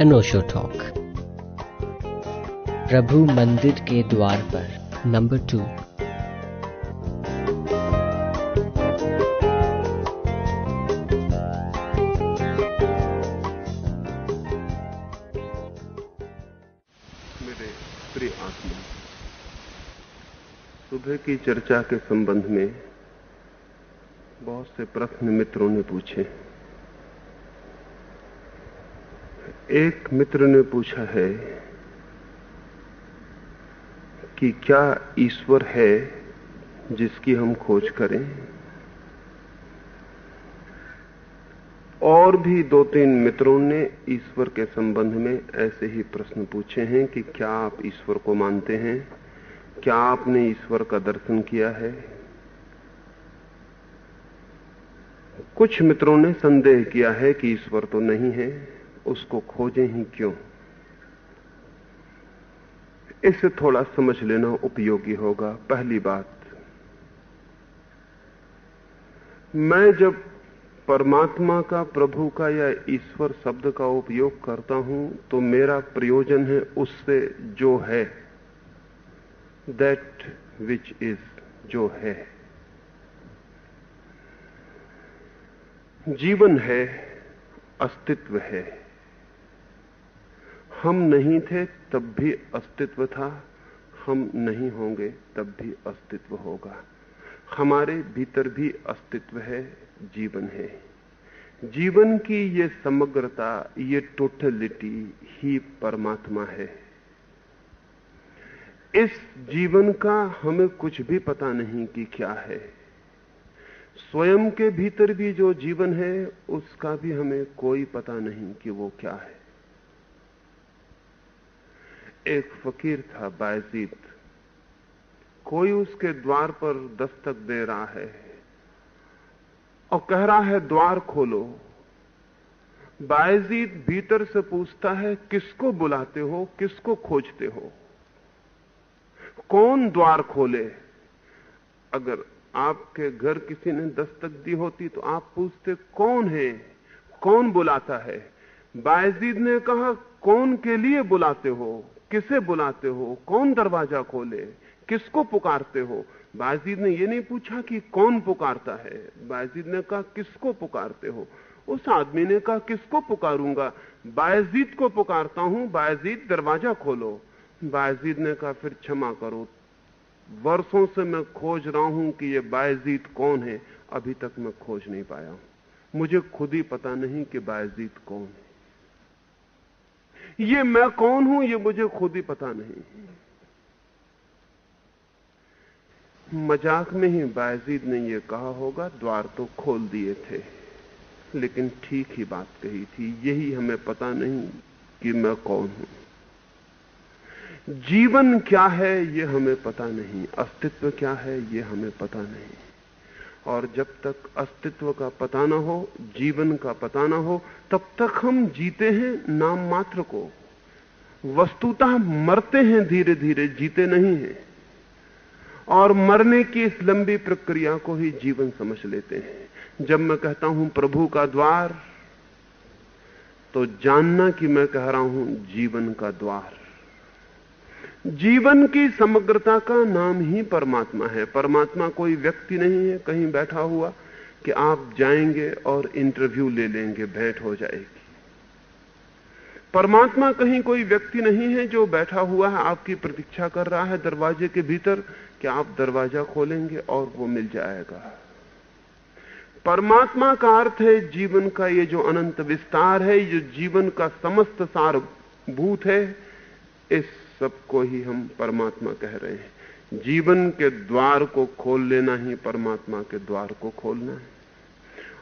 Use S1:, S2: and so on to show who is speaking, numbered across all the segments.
S1: अनोशो talk. प्रभु मंदिर के द्वार पर, नंबर टू।
S2: मेरे प्रिय आत्मा, सुबह की चर्चा के संबंध में बहुत से प्रश्न मित्रों ने पूछे। एक मित्र ने पूछा है कि क्या ईश्वर है जिसकी हम खोज करें? और भी दो तीन मित्रों ने ईश्वर के संबंध में ऐसे ही प्रश्न पूछे हैं कि क्या आप ईश्वर को मानते हैं? क्या आपने ईश्वर का दर्शन किया है? कुछ मित्रों ने संदेह किया है कि ईश्वर तो नहीं है। उसको खोजें ही क्यों? इसे थोड़ा समझ लेना उपयोगी होगा, पहली बात। मैं जब परमात्मा का, प्रभु का या ईश्वर शब्द का उपयोग करता हूँ तो मेरा प्रयोजन है उससे जो है। दैट विच इज़ जो है। जीवन है, अस्तित्व है। हम नहीं थे, तब भी अस्तित्व था। हम नहीं होंगे, तब भी अस्तित्व होगा। हमारे भीतर भी अस्तित्व है, जीवन है। जीवन की ये समग्रता, ये टोटलिटी ही परमात्मा है। इस जीवन का हमें कुछ भी पता नहीं कि क्या है। स्वयं के भीतर भी जो जीवन है, उसका भी हमें कोई पता नहीं कि वो क्या है। एक फकीर था बायजीत कोई उसके द्वार पर दस्तक दे रहा है और कह रहा है, द्वार खोलो। बायजीत भीतर से पूछता है, किसको बुलाते हो? किसको खोजते हो? कौन द्वार खोले? अगर आपके घर किसी ने दस्तक दी होती तो आप पूछते, कौन है? कौन बुलाता है? बायजीद ने कहा, कौन के लिए बुलाते हो? किसे बुलाते हो? कौन दरवाज़ा खोले? किसको पुकारते हो? बाजीद ने यह नहीं पूछा कि कौन पुकारता है। बाजीद ने कहा, किसको पुकारते हो? उस आदमी ने कहा, किसको पुकारूँगा? बायजीद को पुकारता हूँ बायजीद दरवाज़ा खोलो। बायजीद ने कहा, फिर क्षमा करो। वर्षों से मैं खोज रहा हूँ कि ये बायजीद कौन है। अभी तक मैं खोज नहीं पाया मुझे खुद ही पता नहीं कि बायजीद कौन है। ये मैं कौन हूँ, ये मुझे खुद ही पता नहीं। मज़ाक में ही बायजीद ने यह कहा होगा, द्वार तो खोल दिए थे, लेकिन ठीक ही बात कही थी, यही हमें पता नहीं कि मैं कौन हूँ। जीवन क्या है, ये हमें पता नहीं, अस्तित्व क्या है, ये हमें पता नहीं। और जब तक अस्तित्व का पता ना हो, जीवन का पता ना हो, तब तक हम जीते हैं नाम मात्र को। वस्तुतः मरते हैं धीरे धीरे जीते नहीं हैं। और मरने की इस लंबी प्रक्रिया को ही जीवन समझ लेते हैं। जब मैं कहता हूँ प्रभु का द्वार तो जानना कि मैं कह रहा हूँ जीवन का द्वार। जीवन की समग्रता का नाम ही परमात्मा है। परमात्मा कोई व्यक्ति नहीं है, कहीं बैठा हुआ, कि आप जाएँगे और इंटरव्यू ले लेंगे, भेंट हो जाएगी। परमात्मा कहीं कोई व्यक्ति नहीं है जो बैठा हुआ है, आपकी प्रतीक्षा कर रहा है दरवाजे के भीतर कि आप दरवाज़ा खोलेंगे और वो मिल जाएगा। परमात्मा का अर्थ है जीवन का ये जो अनंत विस्तार है जो जीवन का समस्त सार भूत है, इस सबको ही हम परमात्मा कह रहे हैं। जीवन के द्वार को खोल लेना ही परमात्मा के द्वार को खोलना है।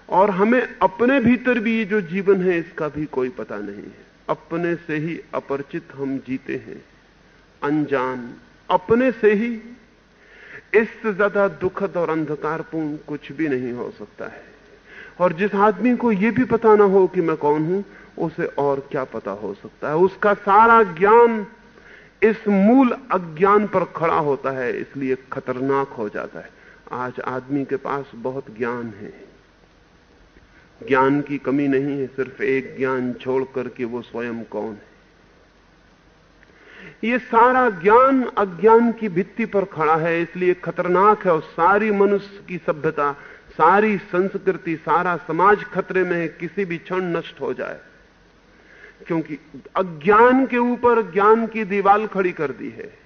S2: और हमें अपने भीतर भी ये जो जीवन है, इसका भी कोई पता नहीं है। अपने से ही अपरिचित हम जीते हैं। अनजान, अपने से ही। इससे ज़्यादा दुखद और अंधकारपूर्ण कुछ भी नहीं हो सकता है। और जिस आदमी को यह भी पता ना हो कि मैं कौन हूँ, उसे और क्या पता हो सकता है। उसका सारा ज्ञान इस मूल अज्ञान पर खड़ा होता है, इसलिए खतरनाक हो जाता है। आज आदमी के पास बहुत ज्ञान है। ज्ञान की कमी नहीं है, सिर्फ़ एक ज्ञान छोड़ करके वो स्वयं कौन है। ये सारा ज्ञान अज्ञान की भित्ति पर खड़ा है, इसलिए खतरनाक है। और सारी मनुष्य की सभ्यता, सारी संस्कृति, सारा समाज खतरे में है, किसी भी क्षण नष्ट हो जाए। क्योंकि अज्ञान के ऊपर ज्ञान की दीवाल खड़ी कर दी है।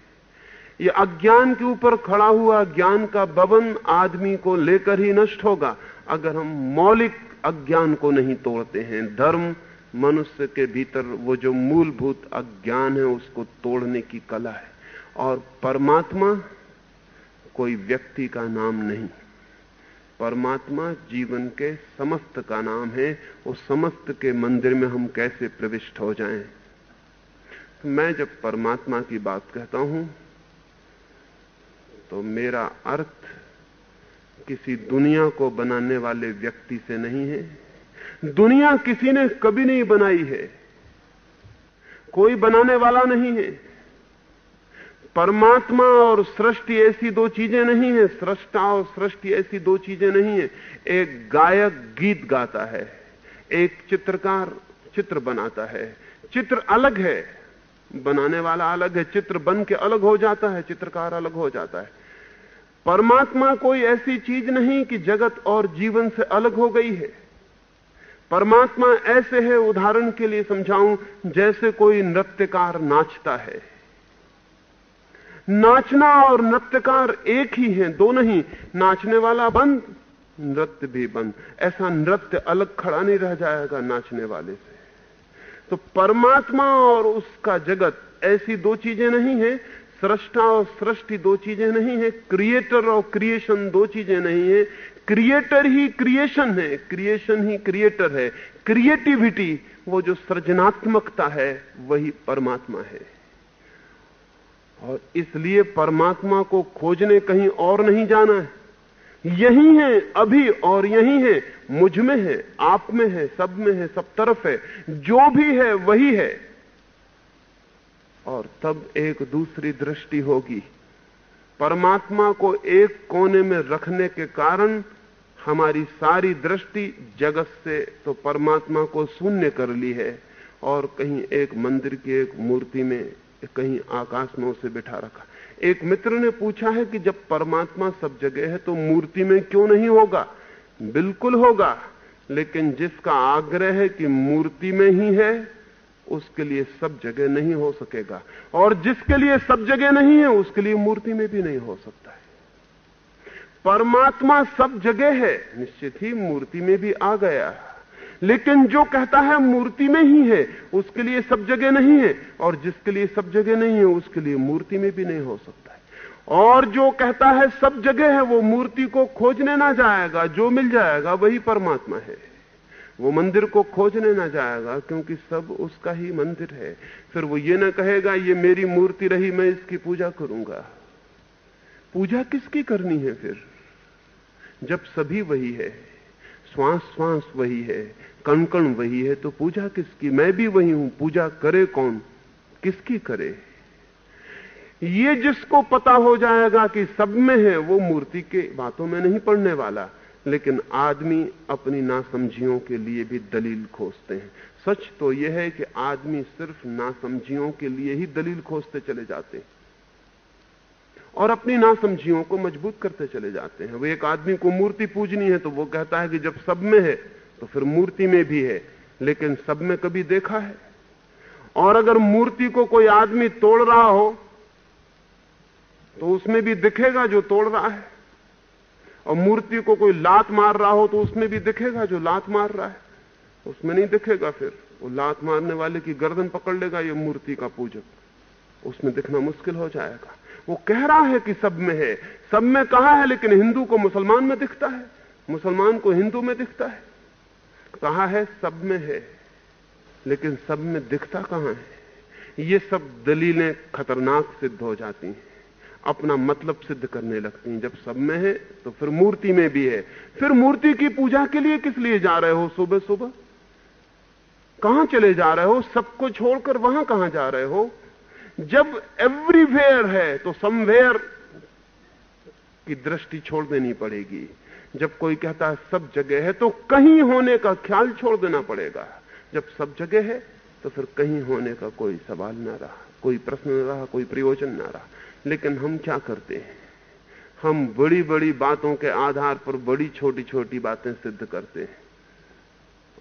S2: ये अज्ञान के ऊपर खड़ा हुआ ज्ञान का भवन आदमी को लेकर ही नष्ट होगा। अगर हम मौलिक अज्ञान को नहीं तोड़ते हैं, धर्म मनुष्य के भीतर वो जो मूलभूत अज्ञान है, उसको तोड़ने की कला है। और परमात्मा कोई व्यक्ति का नाम नहीं। परमात्मा जीवन के समस्त का नाम है उस समस्त के मंदिर में हम कैसे प्रविष्ट हो जाएँ? मैं जब परमात्मा की बात कहता हूँ तो मेरा अर्थ किसी दुनिया को बनाने वाले व्यक्ति से नहीं है। दुनिया किसी ने कभी नहीं बनाई है। कोई बनाने वाला नहीं है। परमात्मा और सृष्टि ऐसी दो चीज़ें नहीं है, सृष्टा और सृष्टि ऐसी दो चीज़ें नहीं है। एक गायक गीत गाता है, एक चित्रकार चित्र बनाता है। चित्र अलग है, बनाने वाला अलग है, चित्र बन के अलग हो जाता है, चित्रकार अलग हो जाता है। परमात्मा कोई ऐसी चीज़ नहीं कि जगत और जीवन से अलग हो गई है। परमात्मा ऐसे है, उदाहरण के लिए समझाऊं, जैसे कोई नृत्यकार नाचता है। नाचना और नृत्यकार एक ही हैं, दो नहीं। नाचने वाला बंद, नृत्य भी बंद। ऐसा नृत्य अलग खड़ा नहीं रह जाएगा नाचने वाले से। तो परमात्मा और उसका जगत, ऐसी दो चीज़ें नहीं है। सृष्टा और सृष्टि दो चीज़ें नहीं है। क्रिएटर और क्रिएशन दो चीज़ें नहीं है। क्रिएटर ही क्रिएशन है। क्रिएशन ही क्रिएटर है। क्रिएटिविटी, वो जो सृजनात्मकता है, वही परमात्मा है। और इसलिए परमात्मा को खोजने कहीं और नहीं जाना है। यही है, अभी और यही है, मुझमें है, आप में है, सब में है, सब तरफ़ है, जो भी है, वही है। और तब एक दूसरी दृष्टि होगी। परमात्मा को एक कोने में रखने के कारण हमारी सारी दृष्टि जगत से तो परमात्मा को शून्य कर ली है। और कहीं एक मंदिर की एक मूर्ति में कहीं आकाश में उसे बिठा रखा। एक मित्र ने पूछा है कि जब परमात्मा सब जगह है तो मूर्ति में क्यों नहीं होगा? बिल्कुल होगा, लेकिन जिसका आग्रह है कि मूर्ति में ही है, उसके लिए सब जगह नहीं हो सकेगा। और जिसके लिए सब जगह नहीं है, उसके लिए मूर्ति में भी नहीं हो सकता है। परमात्मा सब जगह है, निश्चित ही मूर्ति में भी आ गया। लेकिन जो कहता है मूर्ति में ही है, उसके लिए सब जगह नहीं है, और जिसके लिए सब जगह नहीं है, उसके लिए मूर्ति में भी नहीं हो सकता है। और जो कहता है सब जगह है, वो मूर्ति को खोजने ना जाएगा, जो मिल जाएगा, वही परमात्मा है। वो मंदिर को खोजने ना जाएगा, क्योंकि सब उसका ही मंदिर है। फिर वो ये ना कहेगा, ये मेरी मूर्ति रही, मैं इसकी पूजा करूँगा। पूजा किसकी करनी है फिर? जब सभी वही है श्वास श्वास वही है कण कण वही है तो पूजा किसकी? मैं भी वही हूँ, पूजा करे कौन? किसकी करे? ये जिसको पता हो जाएगा कि सब में है, वो मूर्ति के बातों में नहीं पड़ने वाला, लेकिन आदमी अपनी नासमझियों के लिए भी दलील खोजते हैं। सच तो यह है कि आदमी सिर्फ़ नासमझियों के लिए ही दलील खोजते चले जाते हैं, और अपनी नासमझियों को मज़बूत करते चले जाते हैं। वो एक आदमी को मूर्ति पूजनी है तो वो कहता है कि जब सब में है तो फिर मूर्ति में भी है, लेकिन सब में कभी देखा है? और अगर मूर्ति को कोई आदमी तोड़ रहा हो तो उसमें भी दिखेगा जो तोड़ रहा है। और मूर्ति को कोई लात मार रहा हो तो उसमें भी दिखेगा जो लात मार रहा है। उसमें नहीं दिखेगा फिर। वो लात मारने वाले की गर्दन पकड़ लेगा, ये मूर्ति का पूजक। उसमें दिखना मुश्किल हो जाएगा। वो कह रहा है कि सब में है। सब में कहा है, लेकिन हिंदू को मुसलमान में दिखता है। मुसलमान को हिंदू में दिखता है। कहा है? सब में है। लेकिन सब में दिखता कहाँ है? ये सब दलीलें खतरनाक सिद्ध हो जाती हैं। अपना मतलब सिद्ध करने लगती हैं। जब सब में है तो फिर मूर्ति में भी है। फिर मूर्ति की पूजा के लिए किस लिए जा रहे हो सुबह सुबह? कहाँ चले जा रहे हो? सबको छोड़कर वहाँ कहाँ जा रहे हो? जब एवरीवेयर है तो समवेयर की दृष्टि छोड़ देनी पड़ेगी। जब कोई कहता है सब जगह है तो कहीं होने का ख्याल छोड़ देना पड़ेगा। जब सब जगह है तो फिर कहीं होने का कोई सवाल ना रहा, कोई प्रश्न न रहा, कोई प्रयोजन ना रहा। लेकिन हम क्या करते हैं? हम बड़ी बड़ी बातों के आधार पर बड़ी छोटी छोटी बातें सिद्ध करते हैं।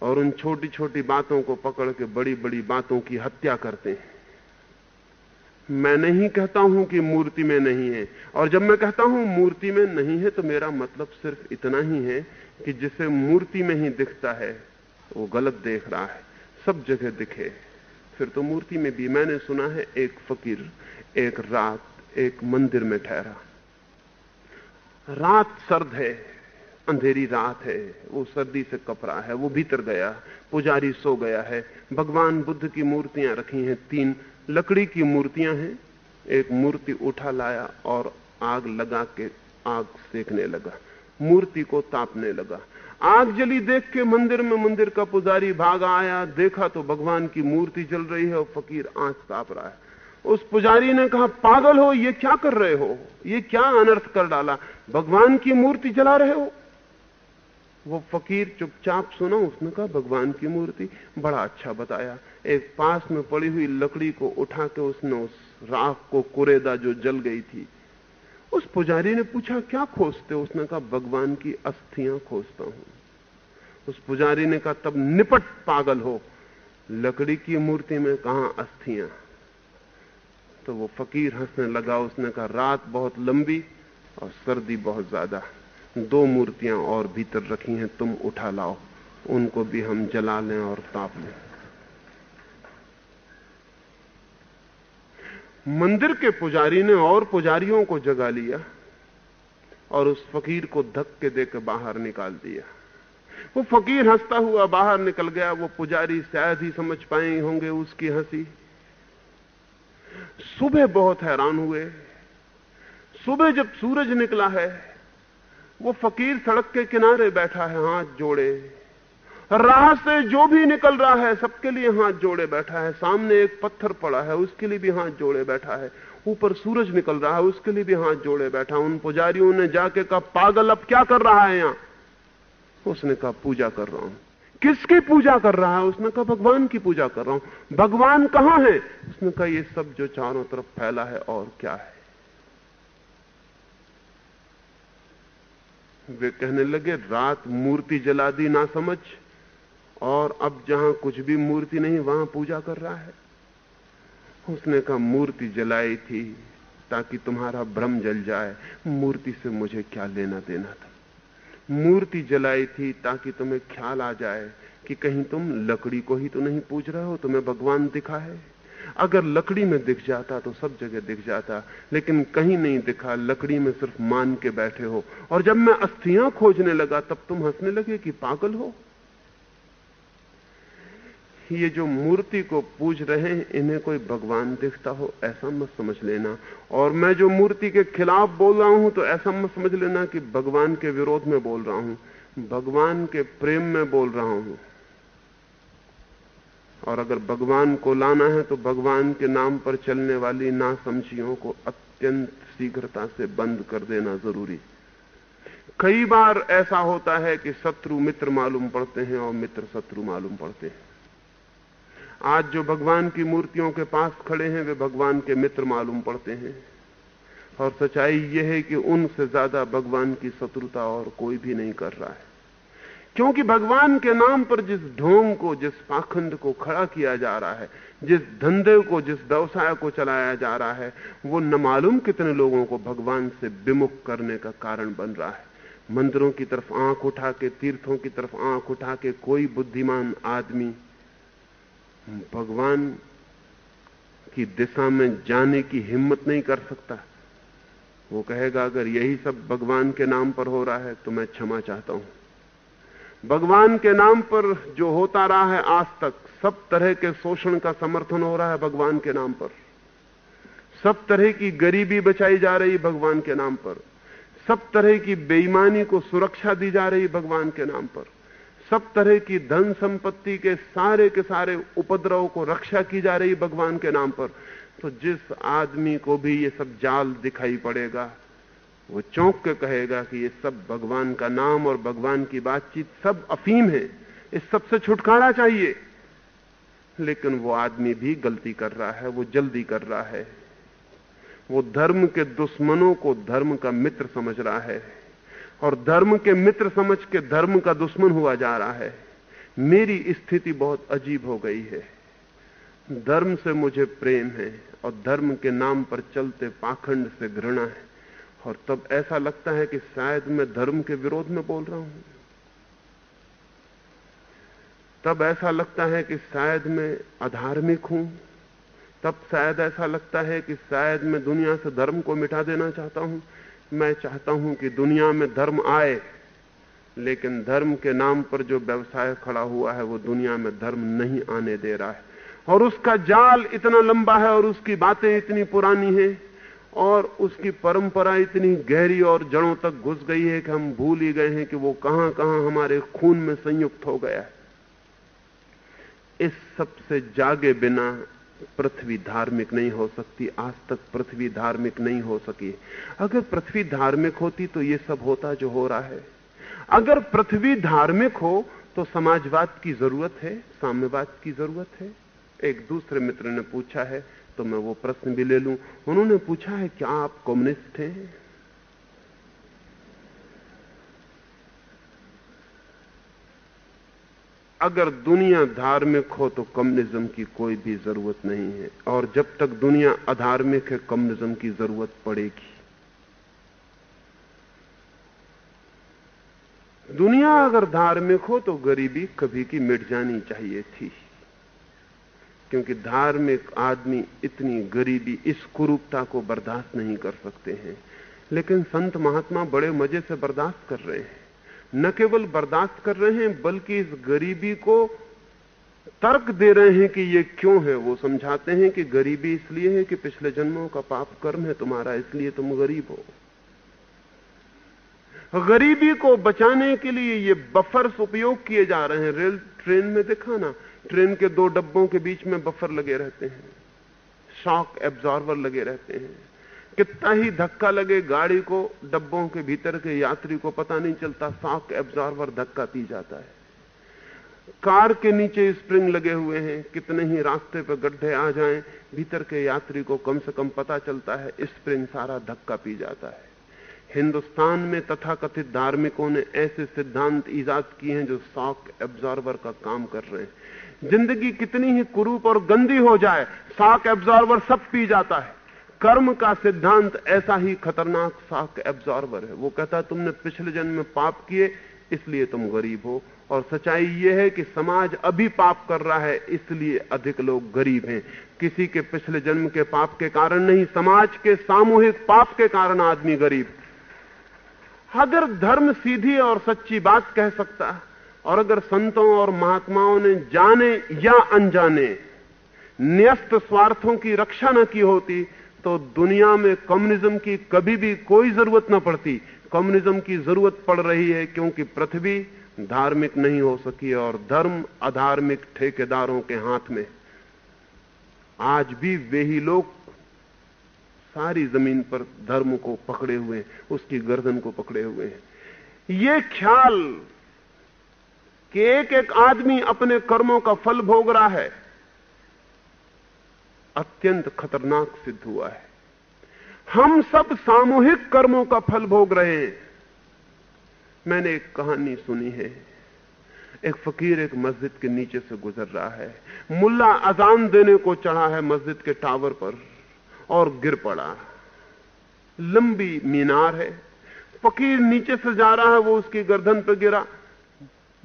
S2: और उन छोटी छोटी बातों को पकड़ के बड़ी बड़ी बातों की हत्या करते हैं। मैं नहीं कहता हूँ कि मूर्ति में नहीं है। और जब मैं कहता हूँ मूर्ति में नहीं है तो मेरा मतलब सिर्फ़ इतना ही है कि जिसे मूर्ति में ही दिखता है, वो गलत देख रहा है। सब जगह दिखे। फिर तो मूर्ति में भी मैंने सुना है, एक फकीर एक रात एक मंदिर में ठहरा। रात सर्द है, अंधेरी रात है, वो सर्दी से कपड़ा है, वो भीतर गया, पुजारी सो गया है। भगवान बुद्ध की मूर्तियाँ रखी हैं तीन लकड़ी की मूर्तियाँ हैं। एक मूर्ति उठा लाया और आग लगा के आग सेकने लगा, मूर्ति को तापने लगा। आग जली देख के मंदिर में मंदिर का पुजारी भाग आया। देखा तो भगवान की मूर्ति जल रही है और फकीर आँच ताप रहा है। उस पुजारी ने कहा, पागल हो, ये क्या कर रहे हो? ये क्या अनर्थ कर डाला? भगवान की मूर्ति जला रहे हो? वो फकीर चुपचाप सुना, उसने कहा, भगवान की मूर्ति बड़ा अच्छा बताया। एक पास में पड़ी हुई लकड़ी को उठा के उसने उस राख को कुरेदा जो जल गई थी, उस पुजारी ने पूछा, क्या खोजते उसने कहा, भगवान की अस्थियाँ खोजता हूँ। उस पुजारी ने कहा, तब निपट, पागल हो। लकड़ी की मूर्ति में कहा अस्थियाँ? तो वो फकीर हंसने लगा। उसने कहा, रात बहुत लंबी और सर्दी बहुत ज़्यादा। दो मूर्तियाँ और भीतर रखी हैं, तुम उठा लाओ। उनको भी हम जला लें और ताप लें। मंदिर के पुजारी ने और पुजारियों को जगा लिया और उस फकीर को धक्के देकर बाहर निकाल दिया। वो फकीर हंसता हुआ बाहर निकल गया। वो पुजारी शायद ही समझ पाए होंगे उसकी हँसी। सुबह बहुत हैरान हुए। सुबह जब सूरज निकला है, वो फकीर सड़क के किनारे बैठा है, हाथ जोड़े। राह से जो भी निकल रहा है, सबके लिए हाथ जोड़े बैठा है। सामने एक पत्थर पड़ा है, उसके लिए भी हाथ जोड़े बैठा है। ऊपर सूरज निकल रहा है, उसके लिए भी हाथ जोड़े बैठा उन पुजारियों ने जाके कहा, पागल, अब क्या कर रहा है यहाँ? उसने कहा, पूजा कर रहा हूँ। किसकी पूजा कर रहा है? उसने कहा, भगवान की पूजा कर रहा हूँ। भगवान कहाँ है? उसने कहा, ये सब जो चारों तरफ़ फैला है, और क्या है? वे कहने लगे, रात मूर्ति जला दी ना समझ और अब जहाँ कुछ भी मूर्ति नहीं, वहाँ पूजा कर रहा है। उसने कहा, मूर्ति जलाई थी ताकि तुम्हारा भ्रम जल जाए। मूर्ति से मुझे क्या लेना देना था? मूर्ति जलाई थी ताकि तुम्हें ख्याल आ जाए कि कहीं तुम लकड़ी को ही तो नहीं पूज रहे हो, तुम्हें भगवान दिखा है। अगर लकड़ी में दिख जाता तो सब जगह दिख जाता, लेकिन कहीं नहीं दिखा। लकड़ी में सिर्फ़ मान के बैठे हो। और जब मैं अस्थियाँ खोजने लगा, तब तुम हंसने लगे कि पागल हो। ये जो मूर्ति को पूज रहे हैं, इन्हें कोई भगवान दिखता हो, ऐसा मत समझ लेना। और मैं जो मूर्ति के खिलाफ बोल रहा हूँ तो ऐसा मत समझ लेना कि भगवान के विरोध में बोल रहा हूँ, भगवान के प्रेम में बोल रहा हूँ। और अगर भगवान को लाना है तो भगवान के नाम पर चलने वाली नासमझियों को अत्यंत शीघ्रता से बंद कर देना ज़रूरी। कई बार ऐसा होता है कि शत्रु मित्र मालूम पड़ते हैं और मित्र शत्रु मालूम पड़ते हैं। आज जो भगवान की मूर्तियों के पास खड़े हैं, वे भगवान के मित्र मालूम पड़ते हैं। और सच्चाई यह है कि उनसे ज़्यादा भगवान की शत्रुता और कोई भी नहीं कर रहा है। क्योंकि भगवान के नाम पर जिस ढोंग को, जिस पाखंड को खड़ा किया जा रहा है, जिस धंधे को, जिस व्यवसाय को चलाया जा रहा है, वो न मालूम कितने लोगों को भगवान से विमुख करने का कारण बन रहा है। मंदिरों की तरफ़ आँख उठा के, तीर्थों की तरफ़ आँख उठा के कोई बुद्धिमान आदमी भगवान की दिशा में जाने की हिम्मत नहीं कर सकता। वो कहेगा, अगर यही सब भगवान के नाम पर हो रहा है तो मैं क्षमा चाहता हूँ। भगवान के नाम पर जो होता रहा है आज तक, सब तरह के शोषण का समर्थन हो रहा है भगवान के नाम पर। सब तरह की गरीबी बचाई जा रही भगवान के नाम पर। सब तरह की बेईमानी को सुरक्षा दी जा रही भगवान के नाम पर। सब तरह की धन संपत्ति के सारे के सारे उपद्रव को रक्षा की जा रही भगवान के नाम पर। तो जिस आदमी को भी ये सब जाल दिखाई पड़ेगा, वो चौंक के कहेगा कि ये सब भगवान का नाम और भगवान की बातचीत सब अफीम है। इस सबसे छुटकारा चाहिए। लेकिन वो आदमी भी गलती कर रहा है, वो जल्दी कर रहा है। वो धर्म के दुश्मनों को धर्म का मित्र समझ रहा है। और धर्म के मित्र समझ के धर्म का दुश्मन हुआ जा रहा है। मेरी स्थिति बहुत अजीब हो गई है। धर्म से मुझे प्रेम है और धर्म के नाम पर चलते पाखंड से घृणा है। और तब ऐसा लगता है कि शायद मैं धर्म के विरोध में बोल रहा हूँ। तब ऐसा लगता है कि शायद मैं अधार्मिक हूँ। तब शायद ऐसा लगता है कि शायद मैं दुनिया से धर्म को मिटा देना चाहता हूँ। मैं चाहता हूँ कि दुनिया में धर्म आए, लेकिन धर्म के नाम पर जो व्यवसाय खड़ा हुआ है, वो दुनिया में धर्म नहीं आने दे रहा है। और उसका जाल इतना लंबा है, और उसकी बातें इतनी पुरानी हैं, और उसकी परंपरा इतनी गहरी और जड़ों तक घुस गई है कि हम भूल ही गए हैं कि वो कहाँ कहाँ हमारे खून में संयुक्त हो गया है। इस सबसे जागे बिना पृथ्वी धार्मिक नहीं हो सकती, आज तक पृथ्वी धार्मिक नहीं हो सकी। अगर पृथ्वी धार्मिक होती तो ये सब होता जो हो रहा है। अगर पृथ्वी धार्मिक हो तो समाजवाद की ज़रूरत है, साम्यवाद की ज़रूरत है। एक दूसरे मित्र ने पूछा है तो मैं वो प्रश्न भी ले लूँ। उन्होंने पूछा है क्या आप कम्युनिस्ट हैं? अगर दुनिया धार्मिक हो तो कम्युनिज्म की कोई भी ज़रूरत नहीं है। और जब तक दुनिया अधार्मिक है, कम्युनिज्म की ज़रूरत पड़ेगी। दुनिया अगर धार्मिक हो तो गरीबी कभी की मिट जानी चाहिए थी। क्योंकि धार्मिक आदमी इतनी गरीबी, इस कुरूपता को बर्दाश्त नहीं कर सकते हैं। लेकिन संत महात्मा बड़े मज़े से बर्दाश्त कर रहे हैं। न केवल बर्दाश्त कर रहे हैं, बल्कि इस गरीबी को तर्क दे रहे हैं कि ये क्यों है। वो समझाते हैं कि गरीबी इसलिए है कि पिछले जन्मों का पाप कर्म है, तुम्हारा इसलिए तुम गरीब हो। गरीबी को बचाने के लिए ये बफर्स उपयोग किए जा रहे हैं। रेल ट्रेन में देखा ना, ट्रेन के दो डब्बों के बीच में बफर लगे रहते हैं। शॉक एब्जॉर्वर लगे रहते हैं। कितना ही धक्का लगे गाड़ी को, डब्बों के भीतर के यात्री को, पता नहीं चलता शॉक एब्जॉर्वर धक्का पी जाता है। कार के नीचे स्प्रिंग लगे हुए हैं, कितने ही रास्ते पर गड्ढे आ जाएँ, भीतर के यात्री को कम से कम पता चलता है स्प्रिंग सारा धक्का पी जाता है। हिंदुस्तान में तथाकथित धार्मिकों ने ऐसे सिद्धांत ईजाद किए हैं जो शॉक एब्जॉर्वर का काम कर रहे हैं। ज़िंदगी कितनी ही कुरूप और गंदी हो जाए शॉक एब्जॉर्वर सब पी जाता है। कर्म का सिद्धांत ऐसा ही खतरनाक शॉक एब्जॉर्वर है। वो कहता तुमने पिछले जन्म में पाप किए, इसलिए तुम गरीब हो। और सच्चाई यह है कि समाज अभी पाप कर रहा है, इसलिए अधिक लोग गरीब हैं। किसी के पिछले जन्म के पाप के कारण नहीं, समाज के सामूहिक पाप के कारण आदमी गरीब। अगर धर्म सीधी और सच्ची बात कह सकता और अगर संतों और महात्माओं ने जाने या अनजाने, न्यस्त स्वार्थों की रक्षा न की होती तो दुनिया में कम्युनिज्म की कभी भी कोई ज़रूरत न पड़ती। कम्युनिज्म की ज़रूरत पड़ रही है क्योंकि पृथ्वी धार्मिक नहीं हो सकी और धर्म अधार्मिक ठेकेदारों के हाथ में। आज भी वे ही लोग सारी ज़मीन पर धर्म को पकड़े हुए हैं, उसकी गर्दन को पकड़े हुए हैं। ये ख्याल कि एक एक आदमी अपने कर्मों का फल भोग रहा है। अत्यंत खतरनाक सिद्ध हुआ है। हम सब सामूहिक कर्मों का फल भोग रहे हैं। मैंने एक कहानी सुनी है। एक फकीर एक मस्जिद के नीचे से गुजर रहा है। मुल्ला अजान देने को चढ़ा है मस्जिद के टावर पर और गिर पड़ा। लंबी मीनार है। फकीर नीचे से जा रहा है, वो उसकी गर्दन पर गिरा।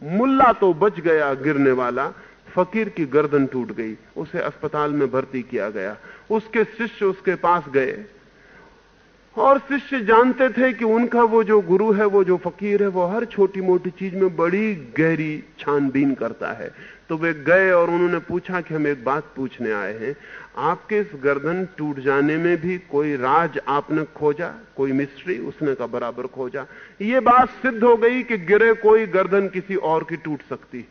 S2: मुल्ला तो बच गया गिरने वाला। फकीर की गर्दन टूट गई। उसे अस्पताल में भर्ती किया गया। उसके शिष्य उसके पास गए। और शिष्य जानते थे कि उनका वो जो गुरु है, वो जो फकीर है, वो हर छोटी मोटी चीज़ में बड़ी गहरी छानबीन करता है। तो वे गए और उन्होंने पूछा कि हम एक बात पूछने आए हैं। आपके इस गर्दन टूट जाने में भी कोई राज आपने खोजा? कोई मिस्ट्री? उसने का बराबर खोजा। ये बात सिद्ध हो गई कि गिरे कोई गर्दन किसी और की टूट सकती।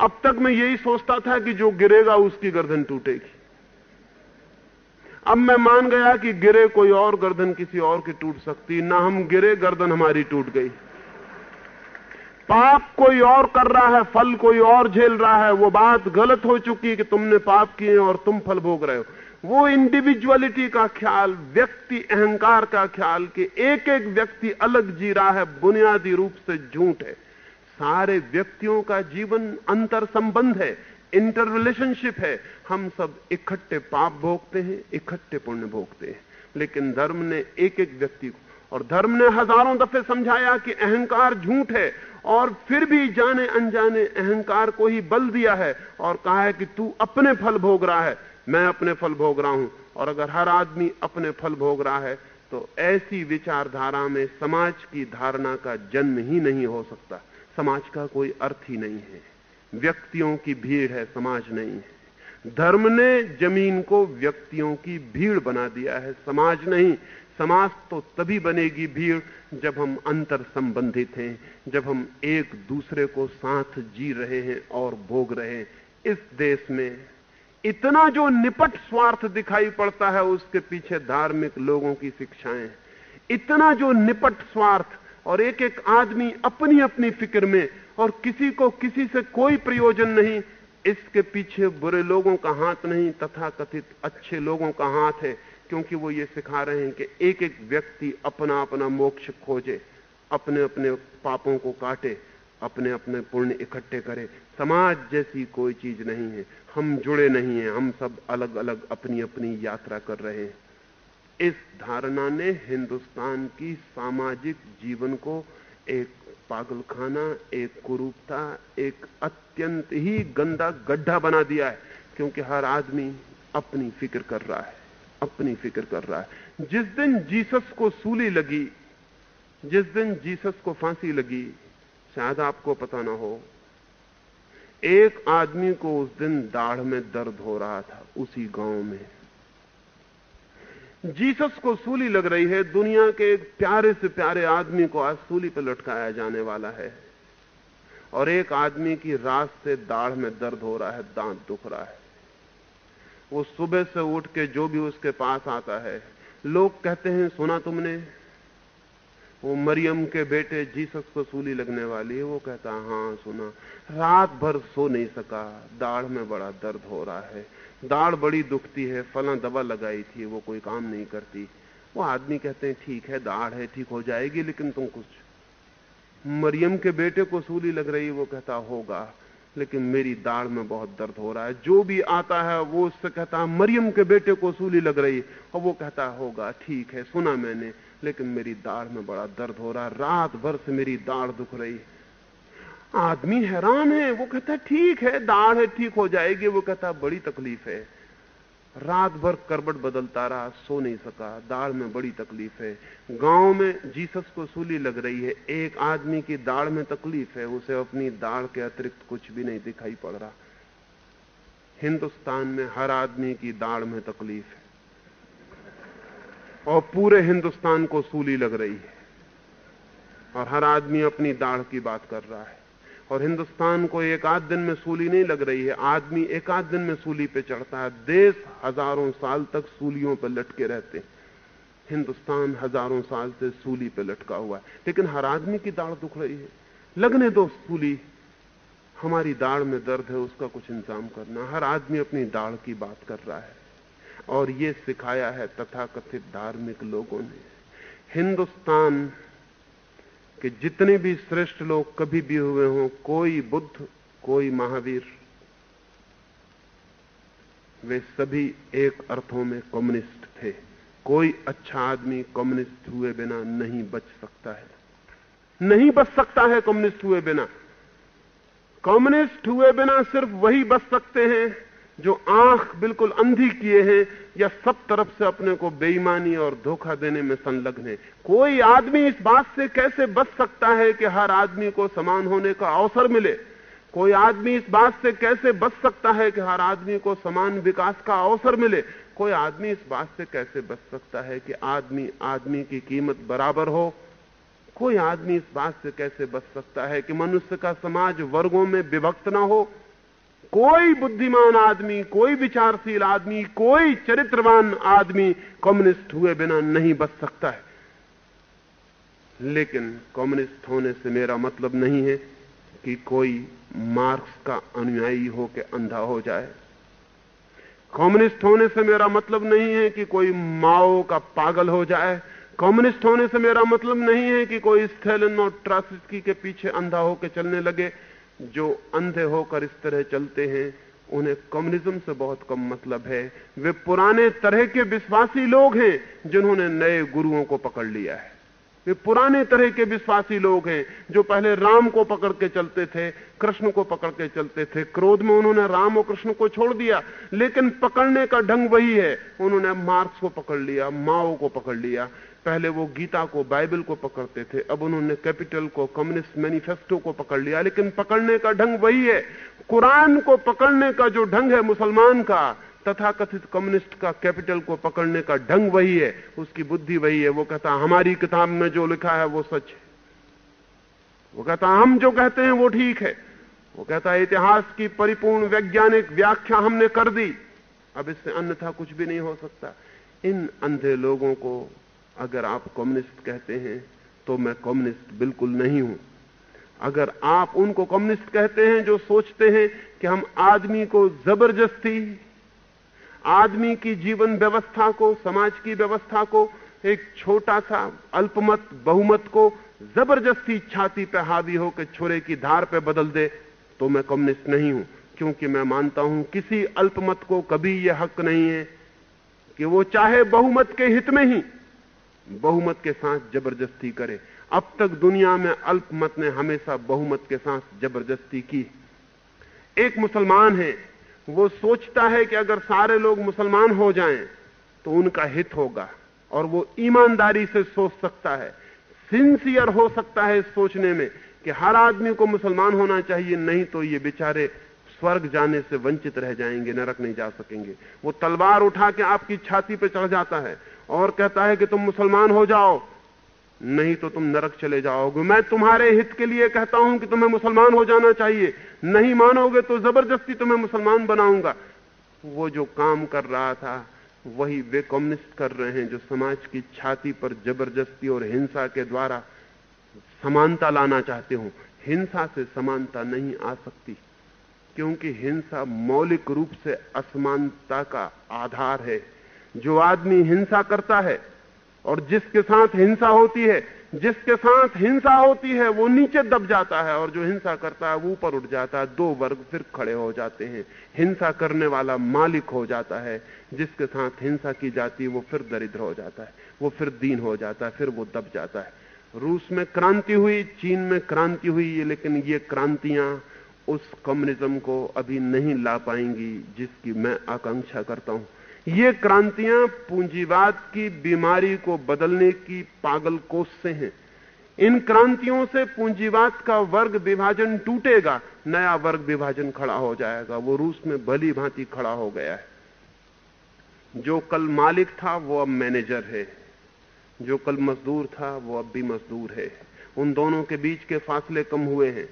S2: अब तक मैं यही सोचता था कि जो गिरेगा उसकी गर्दन टूटेगी। अब मैं मान गया कि गिरे कोई और गर्दन किसी और की टूट सकती, ना हम गिरे, गर्दन हमारी टूट गई। पाप कोई और कर रहा है, फल कोई और झेल रहा है, वो बात गलत हो चुकी कि तुमने पाप किए और तुम फल भोग रहे हो। वो इंडिविजुअलिटी का ख्याल, व्यक्ति अहंकार का ख्याल कि एक एक व्यक्ति अलग जी रहा है, बुनियादी रूप से झूठ है। सारे व्यक्तियों का जीवन अंतर संबंध है इंटर रिलेशनशिप है। हम सब इकट्ठे पाप भोगते हैं, इकट्ठे पुण्य भोगते हैं। लेकिन धर्म ने एक एक व्यक्ति को, और धर्म ने हज़ारों दफे समझाया कि अहंकार झूठ है, और फिर भी जाने अनजाने अहंकार को ही बल दिया है, और कहा है कि तू अपने फल भोग रहा है, मैं अपने फल भोग रहा हूँ। और अगर हर आदमी अपने फल भोग रहा है तो ऐसी विचारधारा में समाज की धारणा का जन्म ही नहीं हो सकता। समाज का कोई अर्थ ही नहीं है। व्यक्तियों की भीड़ है, समाज नहीं है। धर्म ने ज़मीन को व्यक्तियों की भीड़ बना दिया है, समाज नहीं। समाज तो तभी बनेगी भीड़ जब हम अंतर संबंधित हैं, जब हम एक दूसरे को साथ जी रहे हैं और भोग रहे हैं। इस देश में इतना जो निपट स्वार्थ दिखाई पड़ता है, उसके पीछे धार्मिक लोगों की शिक्षाएँ। इतना जो निपट स्वार्थ और एक एक आदमी अपनी अपनी फ़िक्र में और किसी को किसी से कोई प्रयोजन नहीं, इसके पीछे बुरे लोगों का हाथ नहीं तथा कथित अच्छे लोगों का हाथ है, क्योंकि वो ये सिखा रहे हैं कि एक एक व्यक्ति अपना अपना मोक्ष खोजे अपने अपने पापों को काटे अपने अपने पुण्य इकट्ठे करे। समाज जैसी कोई चीज़ नहीं है। हम जुड़े नहीं हैं, हम सब अलग अलग अपनी अपनी यात्रा कर रहे हैं। इस धारणा ने हिंदुस्तान की सामाजिक जीवन को एक पागलखाना, एक कुरूपता, एक अत्यंत ही गंदा गड्ढा बना दिया है, क्योंकि हर आदमी अपनी फ़िक्र कर रहा है, अपनी फ़िक्र कर रहा है। जिस दिन जीसस को सूली लगी, जिस दिन जीसस को फांसी लगी, शायद आपको पता ना हो, एक आदमी को उस दिन दाढ़ में दर्द हो रहा था, उसी गाँव में। जीसस को सूली लग रही है, दुनिया के एक प्यारे से प्यारे आदमी को आज सूली पर लटकाया जाने वाला है। और एक आदमी की रात से दाढ़ में दर्द हो रहा है, दांत दुख रहा है। वो सुबह से उठ के जो भी उसके पास आता है, लोग कहते हैं, सुना तुमने? वो मरियम के बेटे जीसस को सूली लगने वाली है, वो कहता हाँ सुना, रात भर सो नहीं सका, दाढ़ में बड़ा दर्द हो रहा है, दाढ़ बड़ी दुखती है, फला दवा लगाई थी, वो कोई काम नहीं करती। वो आदमी कहते हैं, ठीक है, दाढ़ है, ठीक हो जाएगी, लेकिन तुम कुछ मरियम के बेटे को सूली लग रही, वो कहता, होगा, लेकिन मेरी दाढ़ में बहुत दर्द हो रहा है, जो भी आता है, वो उससे कहता है मरियम के बेटे को सूली लग रही। और वो कहता, होगा, ठीक है, सुना मैंने लेकिन मेरी दाढ़ में बड़ा दर्द हो रहा रात भर से मेरी दाढ़ दुख रही आदमी हैरान है। वो कहता है, ठीक है, दाढ़ है, ठीक हो जाएगी। वो कहता बड़ी तकलीफ़ है। रात भर करबट बदलता रहा, सो नहीं सका। दाढ़ में बड़ी तकलीफ़ है। गाँव में जीसस को सूली लग रही है। एक आदमी की दाढ़ में तकलीफ़ है। उसे अपनी दाढ़ के अतिरिक्त कुछ भी नहीं दिखाई पड़ रहा। हिंदुस्तान में हर आदमी की दाढ़ में तकलीफ़ है। और पूरे हिंदुस्तान को सूली लग रही है। और हर आदमी अपनी दाढ़ की बात कर रहा है। और हिंदुस्तान को एक आध दिन में सूली नहीं लग रही है। आदमी एक आध दिन में सूली पे चढ़ता है। देश हज़ारों साल तक सूलियों पर लटके रहते हैं। हिंदुस्तान हज़ारों साल से सूली पे लटका हुआ है। लेकिन हर आदमी की दाढ़ दुख रही है। लगने दो सूली। हमारी दाढ़ में दर्द है, उसका कुछ इंतज़ाम करना। हर आदमी अपनी दाढ़ की बात कर रहा है। और ये सिखाया है तथाकथित धार्मिक लोगों ने। हिंदुस्तान के जितने भी श्रेष्ठ लोग कभी भी हुए हों, कोई बुद्ध, कोई महावीर, वे सभी एक अर्थों में कम्युनिस्ट थे। कोई अच्छा आदमी कम्युनिस्ट हुए बिना नहीं बच सकता है। नहीं बच सकता है कम्युनिस्ट हुए बिना। कम्युनिस्ट हुए बिना सिर्फ़ वही बच सकते हैं जो आँख बिल्कुल अंधी किए हैं, या सब तरफ़ से अपने को बेईमानी और धोखा देने में संलग्न है। कोई आदमी इस बात से कैसे बच सकता है कि हर आदमी को समान होने का अवसर मिले? कोई आदमी इस बात से कैसे बच सकता है कि हर आदमी को समान विकास का अवसर मिले? कोई आदमी इस बात से कैसे बच सकता है कि आदमी आदमी की कीमत बराबर हो? कोई आदमी इस बात से कैसे बच सकता है कि मनुष्य का समाज वर्गों में विभक्त ना हो? कोई बुद्धिमान आदमी, कोई विचारशील आदमी, कोई चरित्रवान आदमी कम्युनिस्ट हुए बिना नहीं बच सकता है। लेकिन कम्युनिस्ट होने से मेरा मतलब नहीं है कि कोई मार्क्स का अनुयायी हो के अंधा हो जाए। कम्युनिस्ट होने से मेरा मतलब नहीं है कि कोई माओ का पागल हो जाए। कम्युनिस्ट होने से मेरा मतलब नहीं है कि कोई स्थैलन और ट्रासिस्की के पीछे अंधा होकर चलने लगे। जो अंधे होकर इस तरह चलते हैं, उन्हें कम्युनिज्म से बहुत कम मतलब है। वे पुराने तरह के विश्वासी लोग हैं, जिन्होंने नए गुरुओं को पकड़ लिया है। वे पुराने तरह के विश्वासी लोग हैं, जो पहले राम को पकड़ के चलते थे, कृष्ण को पकड़ के चलते थे। क्रोध में उन्होंने राम और कृष्ण को छोड़ दिया, लेकिन पकड़ने का ढंग वही है। उन्होंने मार्क्स को पकड़ लिया, माओ को पकड़ लिया। पहले वो गीता को, बाइबल को पकड़ते थे, अब उन्होंने कैपिटल को, कम्युनिस्ट मैनिफेस्टो को पकड़ लिया, लेकिन पकड़ने का ढंग वही है। कुरान को पकड़ने का जो ढंग है मुसलमान का तथा कथित कम्युनिस्ट का कैपिटल को पकड़ने का ढंग वही है, उसकी बुद्धि वही है। वो कहता, हमारी किताब में जो लिखा है वो सच है। वो कहता, हम जो कहते हैं वो ठीक है। वो कहता है इतिहास की परिपूर्ण वैज्ञानिक व्याख्या हमने कर दी। अब इससे अन्यथा कुछ भी नहीं हो सकता। इन अंधे लोगों को अगर आप कम्युनिस्ट कहते हैं तो मैं कम्युनिस्ट बिल्कुल नहीं हूँ। अगर आप उनको कम्युनिस्ट कहते हैं, जो सोचते हैं कि हम आदमी को ज़बरदस्ती, आदमी की जीवन व्यवस्था को, समाज की व्यवस्था को, एक छोटा सा अल्पमत, बहुमत को ज़बरदस्ती छाती पे हावी होकर छोरे की धार पे बदल दे तो मैं कम्युनिस्ट नहीं हूँ। क्योंकि मैं मानता हूँ, किसी अल्पमत को कभी यह हक नहीं है कि वो चाहे बहुमत के हित में ही बहुमत के साथ ज़बरदस्ती करे। अब तक दुनिया में अल्पमत ने हमेशा बहुमत के साथ ज़बरदस्ती की। एक मुसलमान है, वो सोचता है कि अगर सारे लोग मुसलमान हो जाएँ तो उनका हित होगा, और वो ईमानदारी से सोच सकता है। सिंसियर हो सकता है सोचने में कि हर आदमी को मुसलमान होना चाहिए, नहीं तो ये बेचारे स्वर्ग जाने से वंचित रह जाएँगे, नरक नहीं जा सकेंगे। वो तलवार उठा के आपकी छाती पर चढ़ जाता है और कहता है कि तुम मुसलमान हो जाओ। नहीं तो तुम नरक चले जाओगे। मैं तुम्हारे हित के लिए कहता हूँ कि तुम्हें मुसलमान हो जाना चाहिए। नहीं मानोगे तो ज़बरदस्ती तुम्हें मुसलमान बनाऊँगा। वो जो काम कर रहा था, वही वे कम्युनिस्ट कर रहे हैं जो समाज की छाती पर ज़बरदस्ती और हिंसा के द्वारा समानता लाना चाहते हो। हिंसा से समानता नहीं आ सकती, क्योंकि हिंसा मौलिक रूप से असमानता का आधार है। जो आदमी हिंसा करता है और जिसके साथ हिंसा होती है, जिसके साथ हिंसा होती है, वो नीचे दब जाता है और जो हिंसा करता है, वो ऊपर उठ जाता है। दो वर्ग फिर खड़े हो जाते हैं। हिंसा करने वाला मालिक हो जाता है। जिसके साथ हिंसा की जाती है, वो फिर दरिद्र हो जाता है। वो फिर दीन हो जाता है, फिर वो दब जाता है। रूस में क्रांति हुई, चीन में क्रांति हुई, लेकिन ये क्रांतियाँ उस कम्युनिज्म को अभी नहीं ला पाएँगी, जिसकी मैं आकांक्षा करता हूँ। ये क्रांतियाँ पूंजीवाद की बीमारी को बदलने की पागल कोष से हैं। इन क्रांतियों से पूंजीवाद का वर्ग विभाजन टूटेगा, नया वर्ग विभाजन खड़ा हो जाएगा, वो रूस में भली भांति खड़ा हो गया है। जो कल मालिक था, वो अब मैनेजर है। जो कल मजदूर था, वो अब भी मजदूर है। उन दोनों के बीच के फासले कम हुए हैं।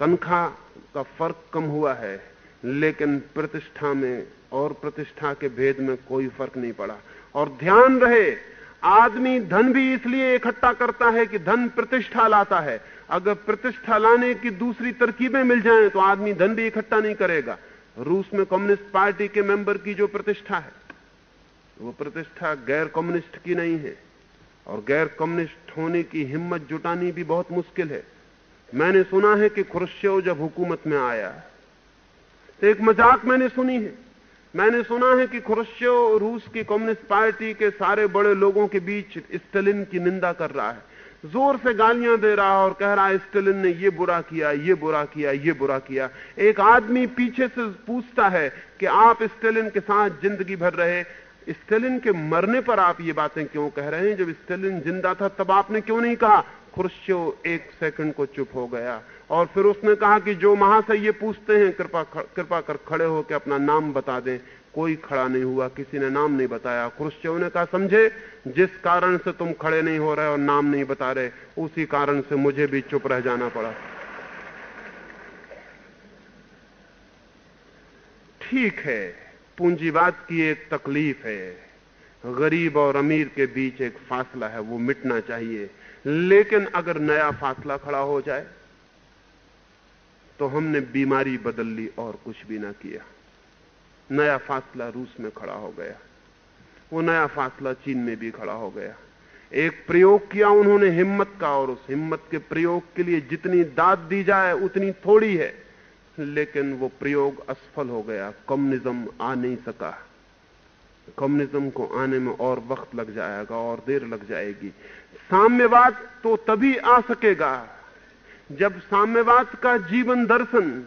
S2: तनख्वाह का फ़र्क कम हुआ है। लेकिन प्रतिष्ठा में और प्रतिष्ठा के भेद में कोई फ़र्क नहीं पड़ा। और ध्यान रहे, आदमी धन भी इसलिए इकट्ठा करता है कि धन प्रतिष्ठा लाता है। अगर प्रतिष्ठा लाने की दूसरी तरकीबें मिल जाएँ तो आदमी धन भी इकट्ठा नहीं करेगा। रूस में कम्युनिस्ट पार्टी के मेंबर की जो प्रतिष्ठा है, वो प्रतिष्ठा गैर कम्युनिस्ट की नहीं है। और गैर कम्युनिस्ट होने की हिम्मत जुटानी भी बहुत मुश्किल है। मैंने सुना है कि खुर्शेव जब हुकूमत में आया एक मज़ाक मैंने सुनी है। मैंने सुना है कि खुरशो रूस की कम्युनिस्ट पार्टी के सारे बड़े लोगों के बीच स्टेलिन की निंदा कर रहा है। ज़ोर से गालियाँ दे रहा है और कह रहा है, स्टेलिन ने ये बुरा किया, ये बुरा किया, ये बुरा किया। एक आदमी पीछे से पूछता है कि आप स्टेलिन के साथ ज़िंदगी भर रहे। स्टेलिन के मरने पर आप ये बातें क्यों कह रहे हैं? जब स्टेलिन ज़िंदा था, तब आपने क्यों नहीं कहा? खुर्शियो, एक सेकंड को चुप हो गया। और फिर उसने कहा कि जो महाशय ये पूछते हैं, कृपा कृपा कर खड़े होकर अपना नाम बता दें। कोई खड़ा नहीं हुआ, किसी ने नाम नहीं बताया। क्रुश्चव ने कहा, समझे, जिस कारण से तुम खड़े नहीं हो रहे और नाम नहीं बता रहे, उसी कारण से मुझे भी चुप रह जाना पड़ा। ठीक है, पूंजीवाद की एक तकलीफ़ है। गरीब और अमीर के बीच एक फासला है, वो मिटना चाहिए। लेकिन अगर नया फासला खड़ा हो जाए तो हमने बीमारी बदल ली और कुछ भी ना किया। नया फासला रूस में खड़ा हो गया। वो नया फासला चीन में भी खड़ा हो गया। एक प्रयोग किया उन्होंने हिम्मत का और उस हिम्मत के प्रयोग के लिए जितनी दाद दी जाए, उतनी थोड़ी है। लेकिन वो प्रयोग असफल हो गया। कम्युनिज्म आ नहीं सका। कम्युनिज्म को आने में और वक्त लग जाएगा और देर लग जाएगी। साम्यवाद तो तभी आ सकेगा जब साम्यवाद का जीवन दर्शन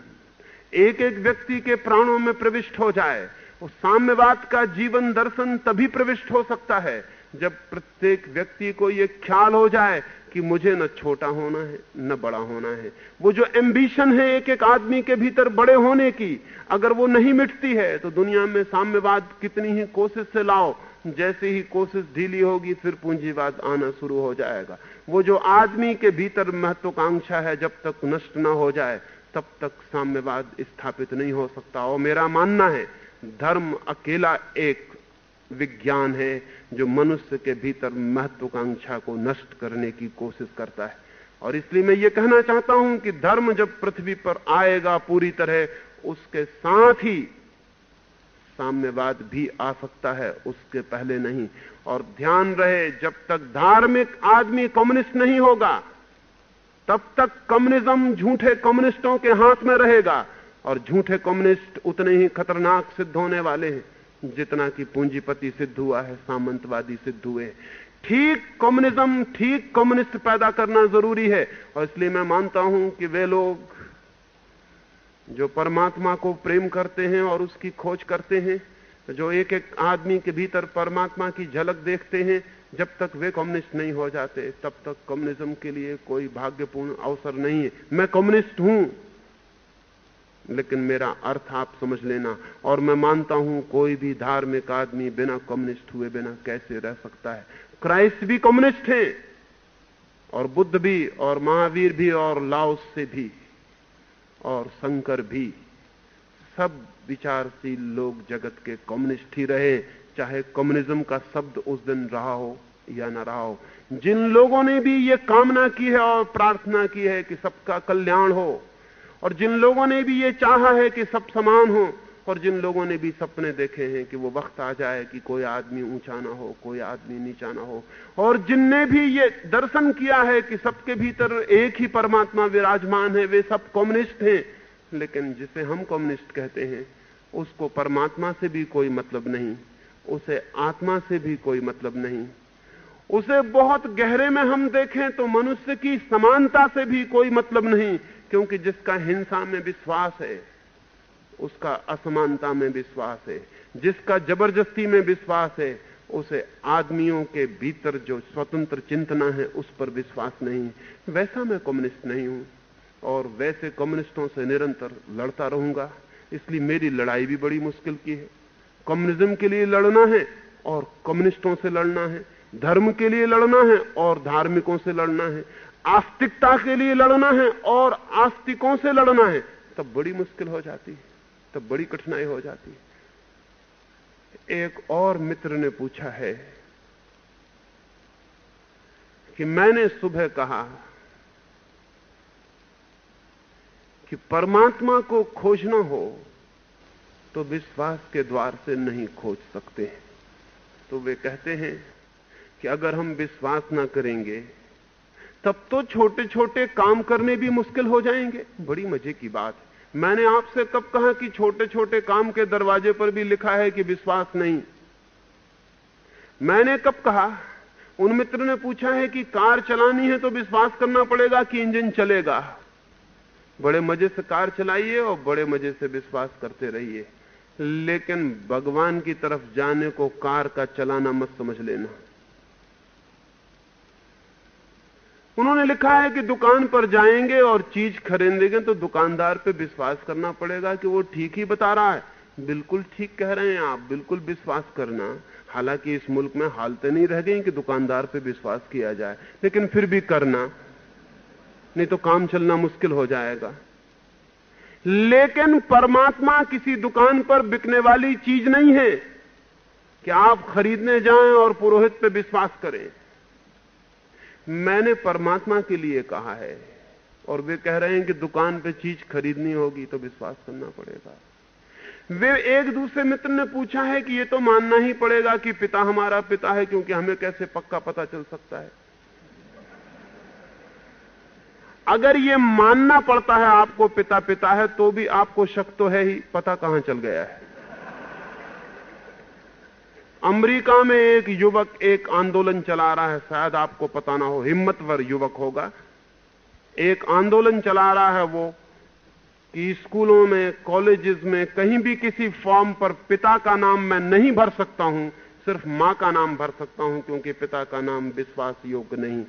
S2: एक एक व्यक्ति के प्राणों में प्रविष्ट हो जाए उस साम्यवाद का जीवन दर्शन तभी प्रविष्ट हो सकता है जब प्रत्येक व्यक्ति को यह ख्याल हो जाए कि मुझे न छोटा होना है, न बड़ा होना है। वो जो एम्बिशन है एक एक आदमी के भीतर बड़े होने की, अगर वो नहीं मिटती है तो दुनिया में साम्यवाद कितनी ही कोशिश से लाओ जैसे ही कोशिश ढीली होगी, फिर पूंजीवाद आना शुरू हो जाएगा। वो जो आदमी के भीतर महत्वाकांक्षा है, जब तक नष्ट ना हो जाए, तब तक साम्यवाद स्थापित नहीं हो सकता। और मेरा मानना है, धर्म अकेला एक विज्ञान है, जो मनुष्य के भीतर महत्वाकांक्षा को नष्ट करने की कोशिश करता है। और इसलिए मैं ये कहना चाहता हूँ कि धर्म जब पृथ्वी पर आएगा पूरी तरह, उसके साथ ही साम्यवाद भी आ सकता है, उसके पहले नहीं। और ध्यान रहे, जब तक धार्मिक आदमी कम्युनिस्ट नहीं होगा, तब तक कम्युनिज्म झूठे कम्युनिस्टों के हाथ में रहेगा। और झूठे कम्युनिस्ट उतने ही खतरनाक सिद्ध होने वाले हैं, जितना कि पूंजीपति सिद्ध हुआ है, सामंतवादी सिद्ध हुए ठीक कम्युनिज्म, ठीक कम्युनिस्ट पैदा करना ज़रूरी है, और इसलिए मैं मानता हूँ कि वे लोग जो परमात्मा को प्रेम करते हैं और उसकी खोज करते हैं जो एक एक आदमी के भीतर परमात्मा की झलक देखते हैं, जब तक वे कम्युनिस्ट नहीं हो जाते, तब तक कम्युनिज्म के लिए कोई भाग्यपूर्ण अवसर नहीं है। मैं कम्युनिस्ट हूँ, लेकिन मेरा अर्थ आप समझ लेना, और मैं मानता हूँ कोई भी धार्मिक आदमी बिना कम्युनिस्ट हुए, बिना कैसे रह सकता है। क्राइस्ट भी कम्युनिस्ट हैं, और बुद्ध भी, और महावीर भी, और लाओस से भी। और शंकर भी सब विचारशील लोग जगत के कम्युनिस्ट ही रहे, चाहे कम्युनिज्म का शब्द उस दिन रहा हो या ना रहा हो। जिन लोगों ने भी ये कामना की है और प्रार्थना की है कि सबका कल्याण हो, और जिन लोगों ने भी ये चाहा है कि सब समान हो और जिन लोगों ने भी सपने देखे हैं कि वो वक्त आ जाए कि कोई आदमी ऊँचा ना हो, कोई आदमी नीचा ना हो। और जिनने भी ये दर्शन किया है कि सबके भीतर एक ही परमात्मा विराजमान है, वे सब कम्युनिस्ट हैं, लेकिन जिसे हम कम्युनिस्ट कहते हैं, उसको परमात्मा से भी कोई मतलब नहीं, उसे आत्मा से भी कोई मतलब नहीं। उसे बहुत गहरे में हम देखें तो मनुष्य की समानता से भी कोई मतलब नहीं, क्योंकि जिसका हिंसा में विश्वास है उसका असमानता में विश्वास है। जिसका ज़बरदस्ती में विश्वास है, उसे आदमियों के भीतर जो स्वतंत्र चिंतना है, उस पर विश्वास नहीं वैसा मैं कम्युनिस्ट नहीं हूँ और वैसे कम्युनिस्टों से निरंतर लड़ता रहूँगा। इसलिए मेरी लड़ाई भी बड़ी मुश्किल की है। कम्युनिज्म के लिए लड़ना है और कम्युनिस्टों से लड़ना है। धर्म के लिए लड़ना है और धार्मिकों से लड़ना है। आस्तिकता के लिए लड़ना है और आस्तिकों से लड़ना है। तब बड़ी मुश्किल हो जाती है। तब बड़ी कठिनाई हो जाती है। एक और मित्र ने पूछा है कि मैंने सुबह कहा कि परमात्मा को खोजना हो तो विश्वास के द्वार से नहीं खोज सकते तो वे कहते हैं कि अगर हम विश्वास ना करेंगे, तब तो छोटे छोटे काम करने भी मुश्किल हो जाएँगे। बड़ी मज़े की बात है। मैंने आपसे कब कहा कि छोटे छोटे काम के दरवाजे पर भी लिखा है कि विश्वास नहीं? मैंने कब कहा? उन मित्र ने पूछा है कि कार चलानी है तो विश्वास करना पड़ेगा कि इंजन चलेगा। बड़े मज़े से कार चलाइए और बड़े मज़े से विश्वास करते रहिए। लेकिन भगवान की तरफ़ जाने को कार का चलाना मत समझ लेना। उन्होंने लिखा है कि दुकान पर जाएँगे और चीज़ खरीदेंगे तो दुकानदार पे विश्वास करना पड़ेगा कि वो ठीक ही बता रहा है। बिल्कुल ठीक कह रहे हैं आप, बिल्कुल विश्वास करना। हालाँकि इस मुल्क में हालतें नहीं रह गई कि दुकानदार पे विश्वास किया जाए, लेकिन फिर भी करना, नहीं तो काम चलना मुश्किल हो जाएगा। लेकिन परमात्मा किसी दुकान पर बिकने वाली चीज़ नहीं है कि आप खरीदने जाएँ और पुरोहित पे विश्वास करें। मैंने परमात्मा के लिए कहा है। और वे कह रहे हैं कि दुकान पे चीज़ खरीदनी होगी तो विश्वास करना पड़ेगा। वे एक दूसरे मित्र ने पूछा है कि ये तो मानना ही पड़ेगा कि पिता हमारा पिता है, क्योंकि हमें कैसे पक्का पता चल सकता है। अगर ये मानना पड़ता है आपको पिता पिता है तो भी आपको शक तो है ही, पता कहाँ चल गया है। अमेरिका में एक युवक एक आंदोलन चला रहा है, शायद आपको पता ना हो, हिम्मतवर युवक होगा। एक आंदोलन चला रहा है वो कि स्कूलों में, कॉलेजेस में, कहीं भी किसी फॉर्म पर पिता का नाम मैं नहीं भर सकता हूँ, सिर्फ़ माँ का नाम भर सकता हूँ, क्योंकि पिता का नाम विश्वास योग्य नहीं।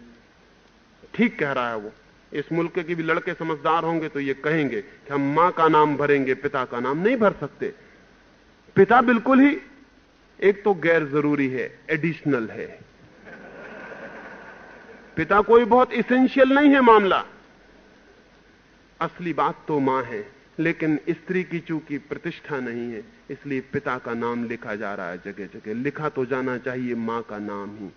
S2: ठीक कह रहा है वो। इस मुल्क के भी लड़के समझदार होंगे तो ये कहेंगे कि हम माँ का नाम भरेंगे, पिता का नाम नहीं भर सकते। पिता बिल्कुल ही एक तो गैर ज़रूरी है एडिशनल है। पिता कोई बहुत इसेंशियल नहीं है मामला। असली बात तो माँ है, लेकिन स्त्री की चूँकि प्रतिष्ठा नहीं है, इसलिए पिता का नाम लिखा जा रहा है जगह जगह लिखा तो जाना चाहिए, माँ का नाम ही।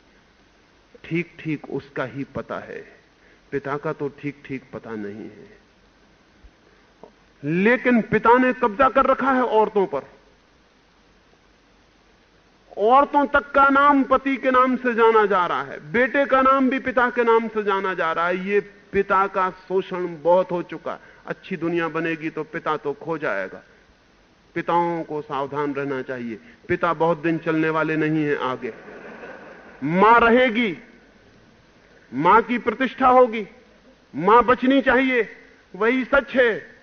S2: ठीक ठीक उसका ही पता है। पिता का तो ठीक ठीक पता नहीं है। लेकिन पिता ने कब्जा कर रखा है औरतों पर। औरतों तक का नाम पति के नाम से जाना जा रहा है। बेटे का नाम भी पिता के नाम से जाना जा रहा है। ये पिता का शोषण बहुत हो चुका अच्छी दुनिया बनेगी तो पिता तो खो जाएगा। पिताओं को सावधान रहना चाहिए। पिता बहुत दिन चलने वाले नहीं है आगे। माँ रहेगी। माँ की प्रतिष्ठा होगी। माँ बचनी चाहिए। वही सच है।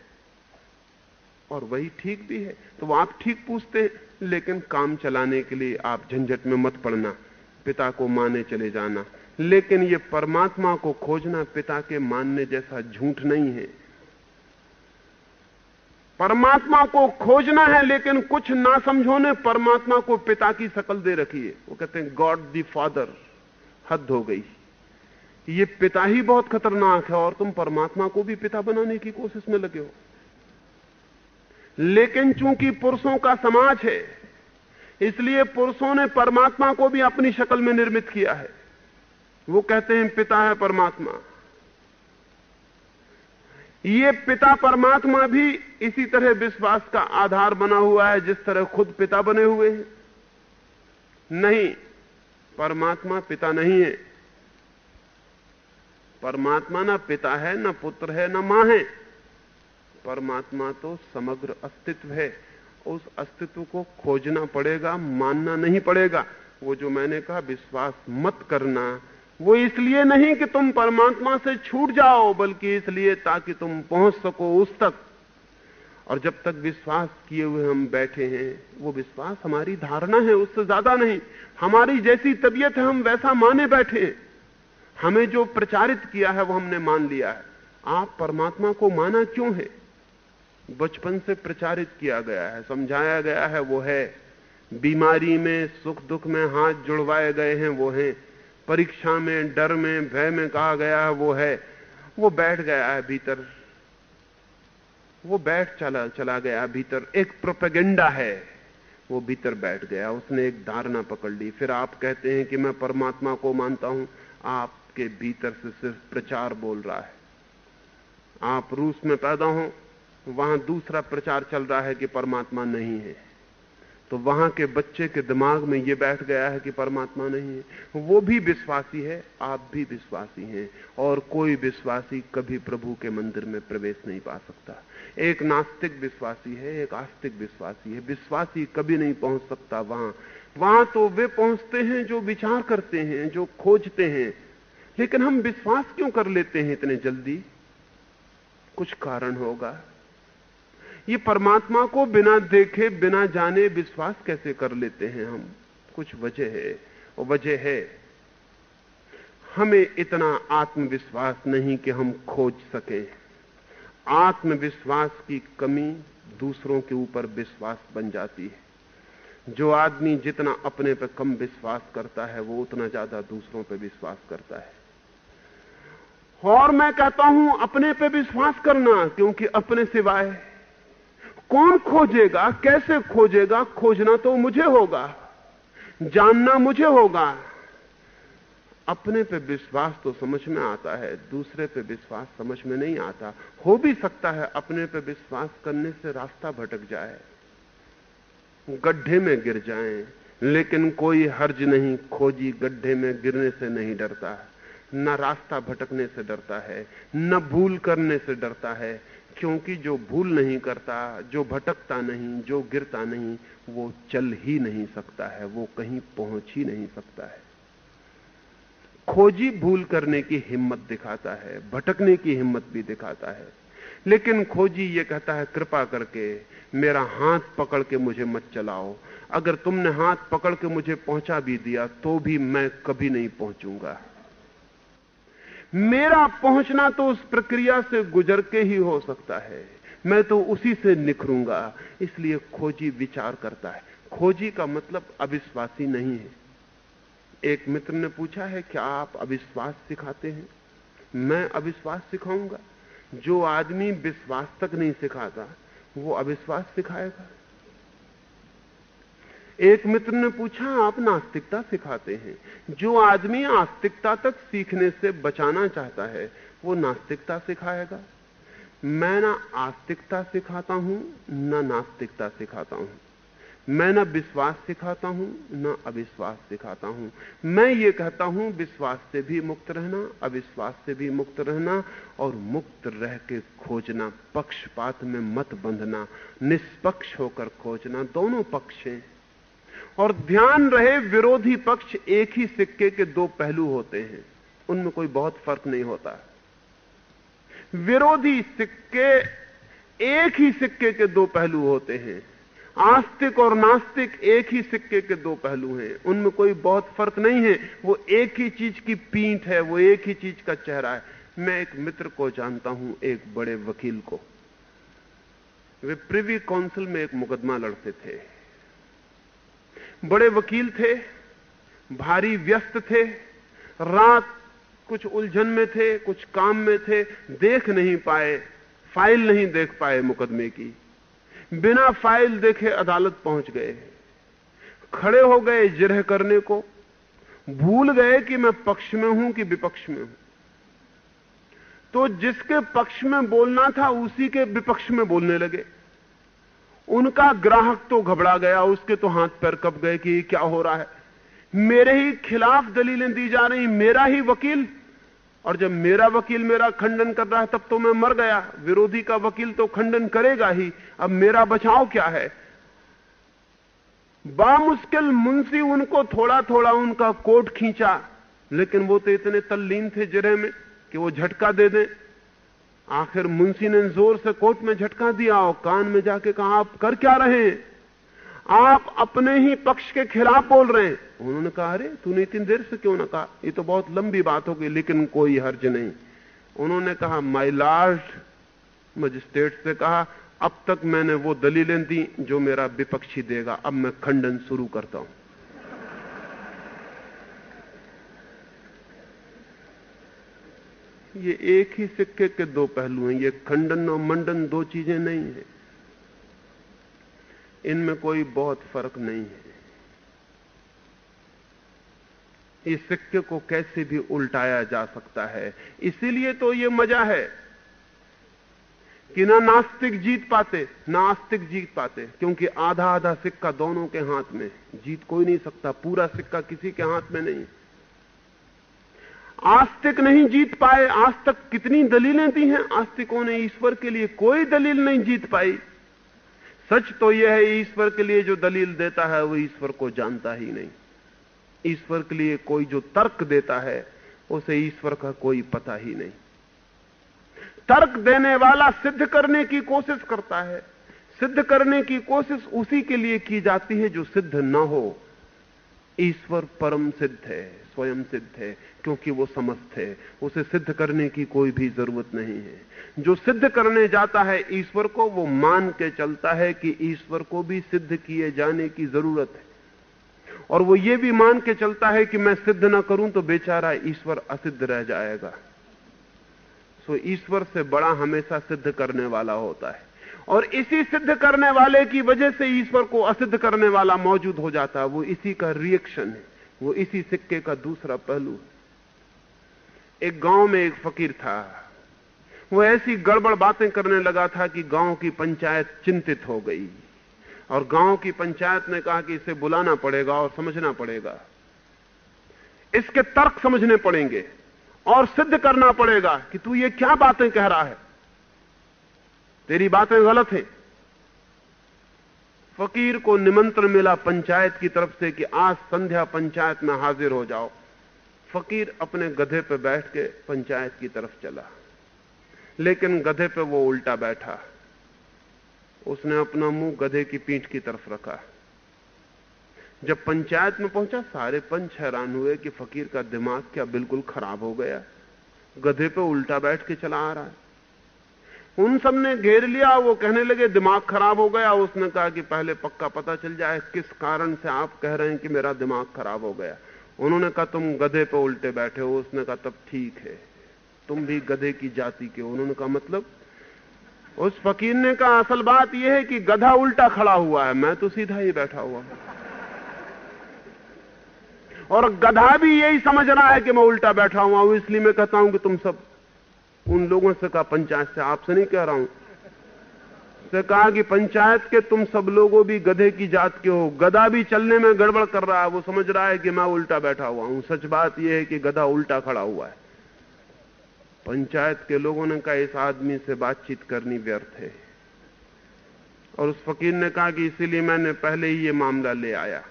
S2: और वही ठीक भी है। तो आप ठीक पूछते हैं। लेकिन काम चलाने के लिए आप झंझट में मत पड़ना, पिता को माने चले जाना। लेकिन ये परमात्मा को खोजना पिता के मानने जैसा झूठ नहीं है। परमात्मा को खोजना है, लेकिन कुछ ना समझो ने परमात्मा को पिता की शकल दे रखी है। वो कहते हैं गॉड दी फादर हद हो गई। ये पिता ही बहुत खतरनाक है, और तुम परमात्मा को भी पिता बनाने की कोशिश में लगे हो। लेकिन चूँकि पुरुषों का समाज है, इसलिए पुरुषों ने परमात्मा को भी अपनी शक्ल में निर्मित किया है। वो कहते हैं, पिता है परमात्मा। ये पिता परमात्मा भी इसी तरह विश्वास का आधार बना हुआ है, जिस तरह खुद पिता बने हुए हैं। नहीं, परमात्मा पिता नहीं है। परमात्मा ना पिता है, ना पुत्र है, ना माँ है। परमात्मा तो समग्र अस्तित्व है। उस अस्तित्व को खोजना पड़ेगा, मानना नहीं पड़ेगा। वो जो मैंने कहा, विश्वास मत करना। वो इसलिए नहीं कि तुम परमात्मा से छूट जाओ, बल्कि इसलिए ताकि तुम पहुँच सको उस तक। और जब तक विश्वास किए हुए हम बैठे हैं, वो विश्वास हमारी धारणा है, उससे ज़्यादा नहीं। हमारी जैसी तबीयत है, हम वैसा माने बैठे हैं। हमें जो प्रचारित किया है, वो हमने मान लिया है। आप परमात्मा को माना क्यों है? बचपन से प्रचारित किया गया है, समझाया गया है, वो है। बीमारी में, सुख दुख में हाथ जुड़वाए गए हैं, वो हैं। परीक्षा में, डर में, भय में कहा गया है, वो है। वो बैठ गया है भीतर। वो बैठ चला चला गया भीतर। एक प्रोपेगेंडा है। वो भीतर बैठ गया। उसने एक धारणा पकड़ ली। फिर आप कहते हैं कि मैं परमात्मा को मानता हूँ। आपके भीतर से सिर्फ़ प्रचार बोल रहा है। आप रूस में पैदा हो वहाँ दूसरा प्रचार चल रहा है कि परमात्मा नहीं है। तो वहाँ के बच्चे के दिमाग में यह बैठ गया है कि परमात्मा नहीं है। वो भी विश्वासी है, आप भी विश्वासी हैं, और कोई विश्वासी कभी प्रभु के मंदिर में प्रवेश नहीं पा सकता। एक नास्तिक विश्वासी है, एक आस्तिक विश्वासी है। विश्वासी कभी नहीं पहुँच सकता वहाँ। वहाँ तो वे पहुँचते हैं जो विचार करते हैं, जो खोजते हैं। लेकिन हम विश्वास क्यों कर लेते हैं इतने जल्दी? कुछ कारण होगा। ये परमात्मा को बिना देखे, बिना जाने विश्वास कैसे कर लेते हैं हम? कुछ वजह है, और वजह है, हमें इतना आत्मविश्वास नहीं कि हम खोज सकें। आत्मविश्वास की कमी दूसरों के ऊपर विश्वास बन जाती है। जो आदमी जितना अपने पर कम विश्वास करता है, वो उतना ज़्यादा दूसरों पर विश्वास करता है। और मैं कहता हूँ, अपने पे विश्वास करना, क्योंकि अपने सिवाय कौन खोजेगा? कैसे खोजेगा? खोजना तो मुझे होगा। जानना मुझे होगा। अपने पे विश्वास तो समझ में आता है दूसरे पे विश्वास समझ में नहीं आता। हो भी सकता है अपने पे विश्वास करने से रास्ता भटक जाए गड्ढे में गिर जाएँ, लेकिन कोई हर्ज नहीं खोजी गड्ढे में गिरने से नहीं डरता। न रास्ता भटकने से डरता है न भूल करने से डरता है क्योंकि जो भूल नहीं करता, जो भटकता नहीं, जो गिरता नहीं, वो चल ही नहीं सकता है, वो कहीं पहुँच ही नहीं सकता है। खोजी भूल करने की हिम्मत दिखाता है, भटकने की हिम्मत भी दिखाता है। लेकिन खोजी ये कहता है, कृपा करके मेरा हाथ पकड़ के मुझे मत चलाओ। अगर तुमने हाथ पकड़ के मुझे पहुँचा भी दिया तो भी मैं कभी नहीं पहुंचूँगा। मेरा पहुँचना तो उस प्रक्रिया से गुजर के ही हो सकता है। मैं तो उसी से निखरूँगा, इसलिए खोजी विचार करता है। खोजी का मतलब अविश्वासी नहीं है। एक मित्र ने पूछा है, क्या आप अविश्वास सिखाते हैं? मैं अविश्वास सिखाऊँगा। जो आदमी विश्वास तक नहीं सिखाता, वो अविश्वास सिखाएगा। एक मित्र ने पूछा, आप नास्तिकता सिखाते हैं? जो आदमी आस्तिकता तक सीखने से बचाना चाहता है, वो नास्तिकता सिखाएगा। मैं ना आस्तिकता सिखाता हूँ, ना नास्तिकता सिखाता हूँ। मैं न विश्वास सिखाता हूँ, न अविश्वास सिखाता हूँ। मैं ये कहता हूँ, विश्वास से भी मुक्त रहना, अविश्वास से भी मुक्त रहना और मुक्त रह के खोजना, पक्षपात में मत बंधना, निष्पक्ष होकर खोजना, दोनों पक्ष हैं। और ध्यान रहे विरोधी पक्ष एक ही सिक्के के दो पहलू होते हैं। उनमें कोई बहुत फ़र्क नहीं होता। विरोधी सिक्के एक ही सिक्के के दो पहलू होते हैं। आस्तिक और नास्तिक एक ही सिक्के के दो पहलू हैं। उनमें कोई बहुत फ़र्क नहीं है। वो एक ही चीज़ की पीठ है, वो एक ही चीज़ का चेहरा है। मैं एक मित्र को जानता हूँ, एक बड़े वकील को। वे प्रिवी काउंसिल में एक मुकदमा लड़ते थे। बड़े वकील थे, भारी व्यस्त थे, रात कुछ उलझन में थे, कुछ काम में थे, देख नहीं पाए, फ़ाइल नहीं देख पाए मुकदमे की। बिना फ़ाइल देखे अदालत पहुँच गए। खड़े हो गए जिरह करने को। भूल गए कि मैं पक्ष में हूँ कि विपक्ष में हूँ। तो जिसके पक्ष में बोलना था, उसी के विपक्ष में बोलने लगे। उनका ग्राहक तो घबरा गया, उसके तो हाथ पैर कप गए कि क्या हो रहा है। मेरे ही खिलाफ दलीलें दी जा रही, मेरा ही वकील। और जब मेरा वकील मेरा खंडन कर रहा है, तब तो मैं मर गया। विरोधी का वकील तो खंडन करेगा ही। अब मेरा बचाव क्या है? बामुश्किल मुंशी उनको थोड़ा थोड़ा उनका कोट खींचा, लेकिन वो तो इतने तल्लीन थे जिरे में कि वो झटका दे दें। आखिर मुंशी ने ज़ोर से कोट में झटका दिया और कान में जाके कहा, आप कर क्या रहे हैं? आप अपने ही पक्ष के खिलाफ बोल रहे हैं. उन्होंने कहा, अरे, तूने इतनी देर से क्यों ना कहा? ये तो बहुत लंबी बात होगी लेकिन कोई हर्ज नहीं. उन्होंने कहा माई लार्ड मजिस्ट्रेट से कहा, अब तक मैंने वो दलीलें दी जो मेरा विपक्षी देगा, अब मैं खंडन शुरू करता हूँ. ये एक ही सिक्के के दो पहलू हैं। ये खंडन और मंडन दो चीज़ें नहीं है। इनमें कोई बहुत फ़र्क नहीं है। इस सिक्के को कैसे भी उल्टाया जा सकता है। इसीलिए तो ये मज़ा है कि ना नास्तिक जीत पाते ना आस्तिक जीत पाते, क्योंकि आधा आधा सिक्का दोनों के हाथ में जीत कोई नहीं सकता, पूरा सिक्का किसी के हाथ में नहीं आस्तिक नहीं जीत पाए आज तक कितनी दलीलें दी हैं? आस्तिकों ने ईश्वर के लिए कोई दलील नहीं जीत पाई। सच तो यह है, ईश्वर के लिए जो दलील देता है, वो ईश्वर को जानता ही नहीं। ईश्वर के लिए कोई जो तर्क देता है, उसे ईश्वर का कोई पता ही नहीं। तर्क देने वाला सिद्ध करने की कोशिश करता है। सिद्ध करने की कोशिश उसी के लिए की जाती है जो सिद्ध न हो। ईश्वर परम सिद्ध है, स्वयं सिद्ध है, क्योंकि वो समस्त है। उसे सिद्ध करने की कोई भी ज़रूरत नहीं है। जो सिद्ध करने जाता है ईश्वर को, वो मान के चलता है कि ईश्वर को भी सिद्ध किए जाने की ज़रूरत है। और वो ये भी मान के चलता है कि मैं सिद्ध ना करूँ तो बेचारा ईश्वर असिद्ध रह जाएगा। सो ईश्वर से बड़ा हमेशा सिद्ध करने वाला होता है। और इसी सिद्ध करने वाले की वजह से ईश्वर को असिद्ध करने वाला मौजूद हो जाता है। वो इसी का रिएक्शन है। वो इसी सिक्के का दूसरा पहलू एक गाँव में एक फकीर था। वो ऐसी गड़बड़ बातें करने लगा था कि गाँव की पंचायत चिंतित हो गई। और गाँव की पंचायत ने कहा कि इसे बुलाना पड़ेगा और समझना पड़ेगा। इसके तर्क समझने पड़ेंगे और सिद्ध करना पड़ेगा कि तू ये क्या बातें कह रहा है। तेरी बातें गलत है। फकीर को निमंत्रण मिला पंचायत की तरफ़ से कि आज संध्या पंचायत में हाजिर हो जाओ। फकीर अपने गधे पर बैठ के पंचायत की तरफ़ चला। लेकिन गधे पे वो उल्टा बैठा। उसने अपना मुँह गधे की पीठ की तरफ़ रखा। जब पंचायत में पहुँचा, सारे पंच हैरान हुए कि फकीर का दिमाग क्या बिल्कुल खराब हो गया। गधे पे उल्टा बैठ के चला आ रहा है। उन सबने घेर लिया, वो कहने लगे, दिमाग खराब हो गया। उसने कहा कि पहले पक्का पता चल जाए किस कारण से आप कह रहे हैं कि मेरा दिमाग खराब हो गया। उन्होंने कहा, तुम गधे पे उल्टे बैठे हो। उसने कहा, तब ठीक है। तुम भी गधे की जाति के उन्होंने कहा मतलब? उस फकीर ने कहा, असल बात यह है कि गधा उल्टा खड़ा हुआ है। मैं तो सीधा ही बैठा हुआ हूँ। और गधा भी यही समझ रहा है कि मैं उल्टा बैठा हुआ हूँ, इसलिए मैं कहता हूँ कि तुम सब उन लोगों से कहा, पंचायत से आपसे नहीं कह रहा हूँ। से कहा कि पंचायत के तुम सब लोगों भी गधे की जात के हो। गधा भी चलने में गड़बड़ कर रहा है। वो समझ रहा है कि मैं उल्टा बैठा हुआ हूँ। सच बात यह है कि गधा उल्टा खड़ा हुआ है। पंचायत के लोगों ने कहा, इस आदमी से बातचीत करनी व्यर्थ है। और उस फकीर ने कहा कि इसीलिए मैंने पहले ही ये मामला ले आया।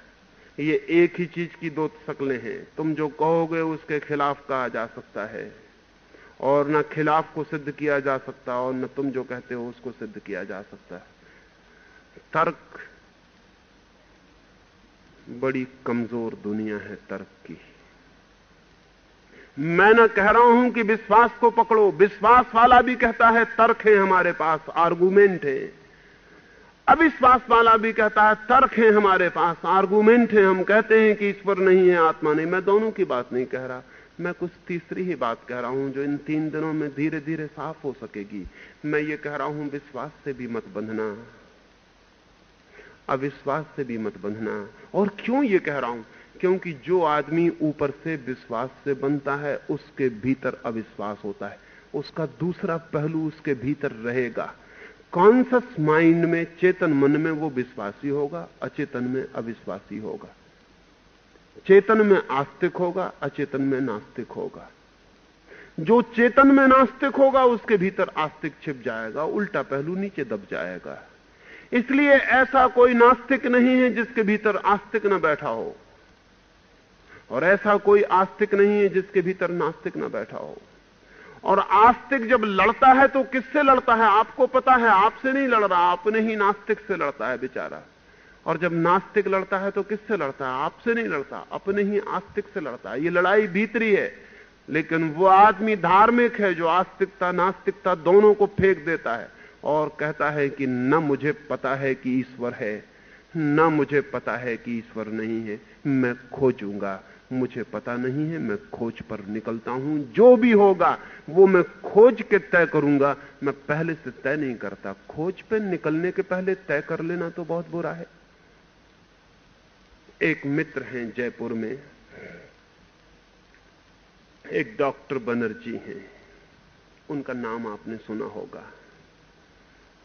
S2: ये एक ही चीज़ की दो शक्लें हैं। तुम जो कहोगे उसके खिलाफ कहा जा सकता है। और न खिलाफ को सिद्ध किया जा सकता और न तुम जो कहते हो उसको सिद्ध किया जा सकता है। तर्क बड़ी कमज़ोर दुनिया है तर्क की। मैं ना कह रहा हूँ कि विश्वास को पकड़ो। विश्वास वाला भी कहता है, तर्क है हमारे पास, आर्गुमेंट है। अविश्वास वाला भी कहता है, तर्क है हमारे पास, आर्गुमेंट है। हम कहते हैं कि ईश्वर नहीं है, आत्मा नहीं। मैं दोनों की बात नहीं कह रहा। मैं कुछ तीसरी ही बात कह रहा हूँ जो इन तीन दिनों में धीरे धीरे साफ़ हो सकेगी। मैं ये कह रहा हूँ, विश्वास से भी मत बंधना। अविश्वास से भी मत बंधना। और क्यों ये कह रहा हूँ? क्योंकि जो आदमी ऊपर से विश्वास से बनता है, उसके भीतर अविश्वास होता है। उसका दूसरा पहलू उसके भीतर रहेगा। कॉन्सियस माइंड में, चेतन मन में वो विश्वासी होगा, अचेतन में अविश्वासी होगा। चेतन में आस्तिक होगा, अचेतन में नास्तिक होगा। जो चेतन में नास्तिक होगा, उसके भीतर आस्तिक छिप जाएगा, उल्टा पहलू नीचे दब जाएगा। इसलिए ऐसा कोई नास्तिक नहीं है जिसके भीतर आस्तिक न बैठा हो। और ऐसा कोई आस्तिक नहीं है जिसके भीतर नास्तिक न बैठा हो। और आस्तिक जब लड़ता है तो किससे लड़ता है? आपको पता है, आपसे नहीं लड़ रहा अपने ही नास्तिक से लड़ता है, बेचारा। और जब नास्तिक लड़ता है तो किससे लड़ता है? आपसे नहीं लड़ता, अपने ही आस्तिक से लड़ता है। ये लड़ाई भीतरी है, लेकिन वो आदमी धार्मिक है जो आस्तिकता, नास्तिकता दोनों को फेंक देता है और कहता है कि न मुझे पता है कि ईश्वर है, न मुझे पता है कि ईश्वर नहीं है, मैं खोजूँगा। मुझे पता नहीं है, मैं खोज पर निकलता हूँ। जो भी होगा, वो मैं खोज के तय करूँगा। मैं पहले से तय नहीं करता। खोज पे निकलने के पहले तय कर लेना तो बहुत बुरा है। एक मित्र हैं जयपुर में। एक डॉक्टर बनर्जी हैं। उनका नाम आपने सुना होगा।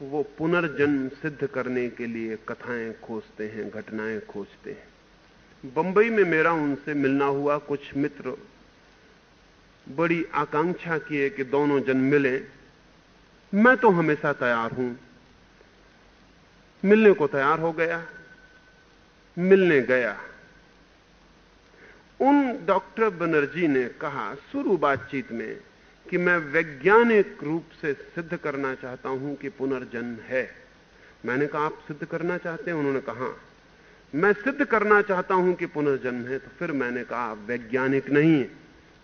S2: वो पुनर्जन्म सिद्ध करने के लिए कथाएँ खोजते हैं, घटनाएँ खोजते हैं। बंबई में मेरा उनसे मिलना हुआ कुछ मित्र। बड़ी आकांक्षा किए कि दोनों जन मिले। मैं तो हमेशा तैयार हूँ। मिलने को तैयार हो गया। मिलने गया। उन डॉक्टर बनर्जी ने कहा, शुरू बातचीत में कि मैं वैज्ञानिक रूप से सिद्ध करना चाहता हूँ कि पुनर्जन्म है। मैंने कहा, आप सिद्ध करना चाहते हैं? उन्होंने कहा, मैं सिद्ध करना चाहता हूँ कि पुनर्जन्म है। तो फिर मैंने कहा, आप वैज्ञानिक नहीं है,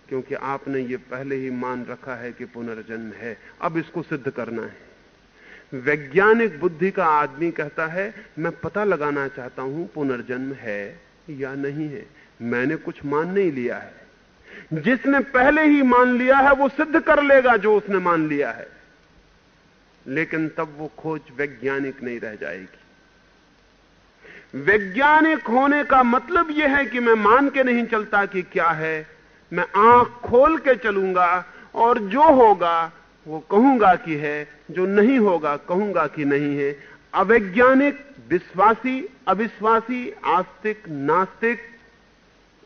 S2: क्योंकि आपने ये पहले ही मान रखा है कि पुनर्जन्म है। अब इसको सिद्ध करना है। वैज्ञानिक बुद्धि का आदमी कहता है, मैं पता लगाना चाहता हूँ पुनर्जन्म है या नहीं है। मैंने कुछ मान नहीं लिया है। जिसने पहले ही मान लिया है, वो सिद्ध कर लेगा जो उसने मान लिया है। लेकिन तब वो खोज वैज्ञानिक नहीं रह जाएगी। वैज्ञानिक होने का मतलब यह है कि मैं मान के नहीं चलता कि क्या है। मैं आँख खोल के चलूँगा और जो होगा वो कहूँगा कि है, जो नहीं होगा कहूँगा कि नहीं है। अवैज्ञानिक, विश्वासी, अविश्वासी, आस्तिक, नास्तिक,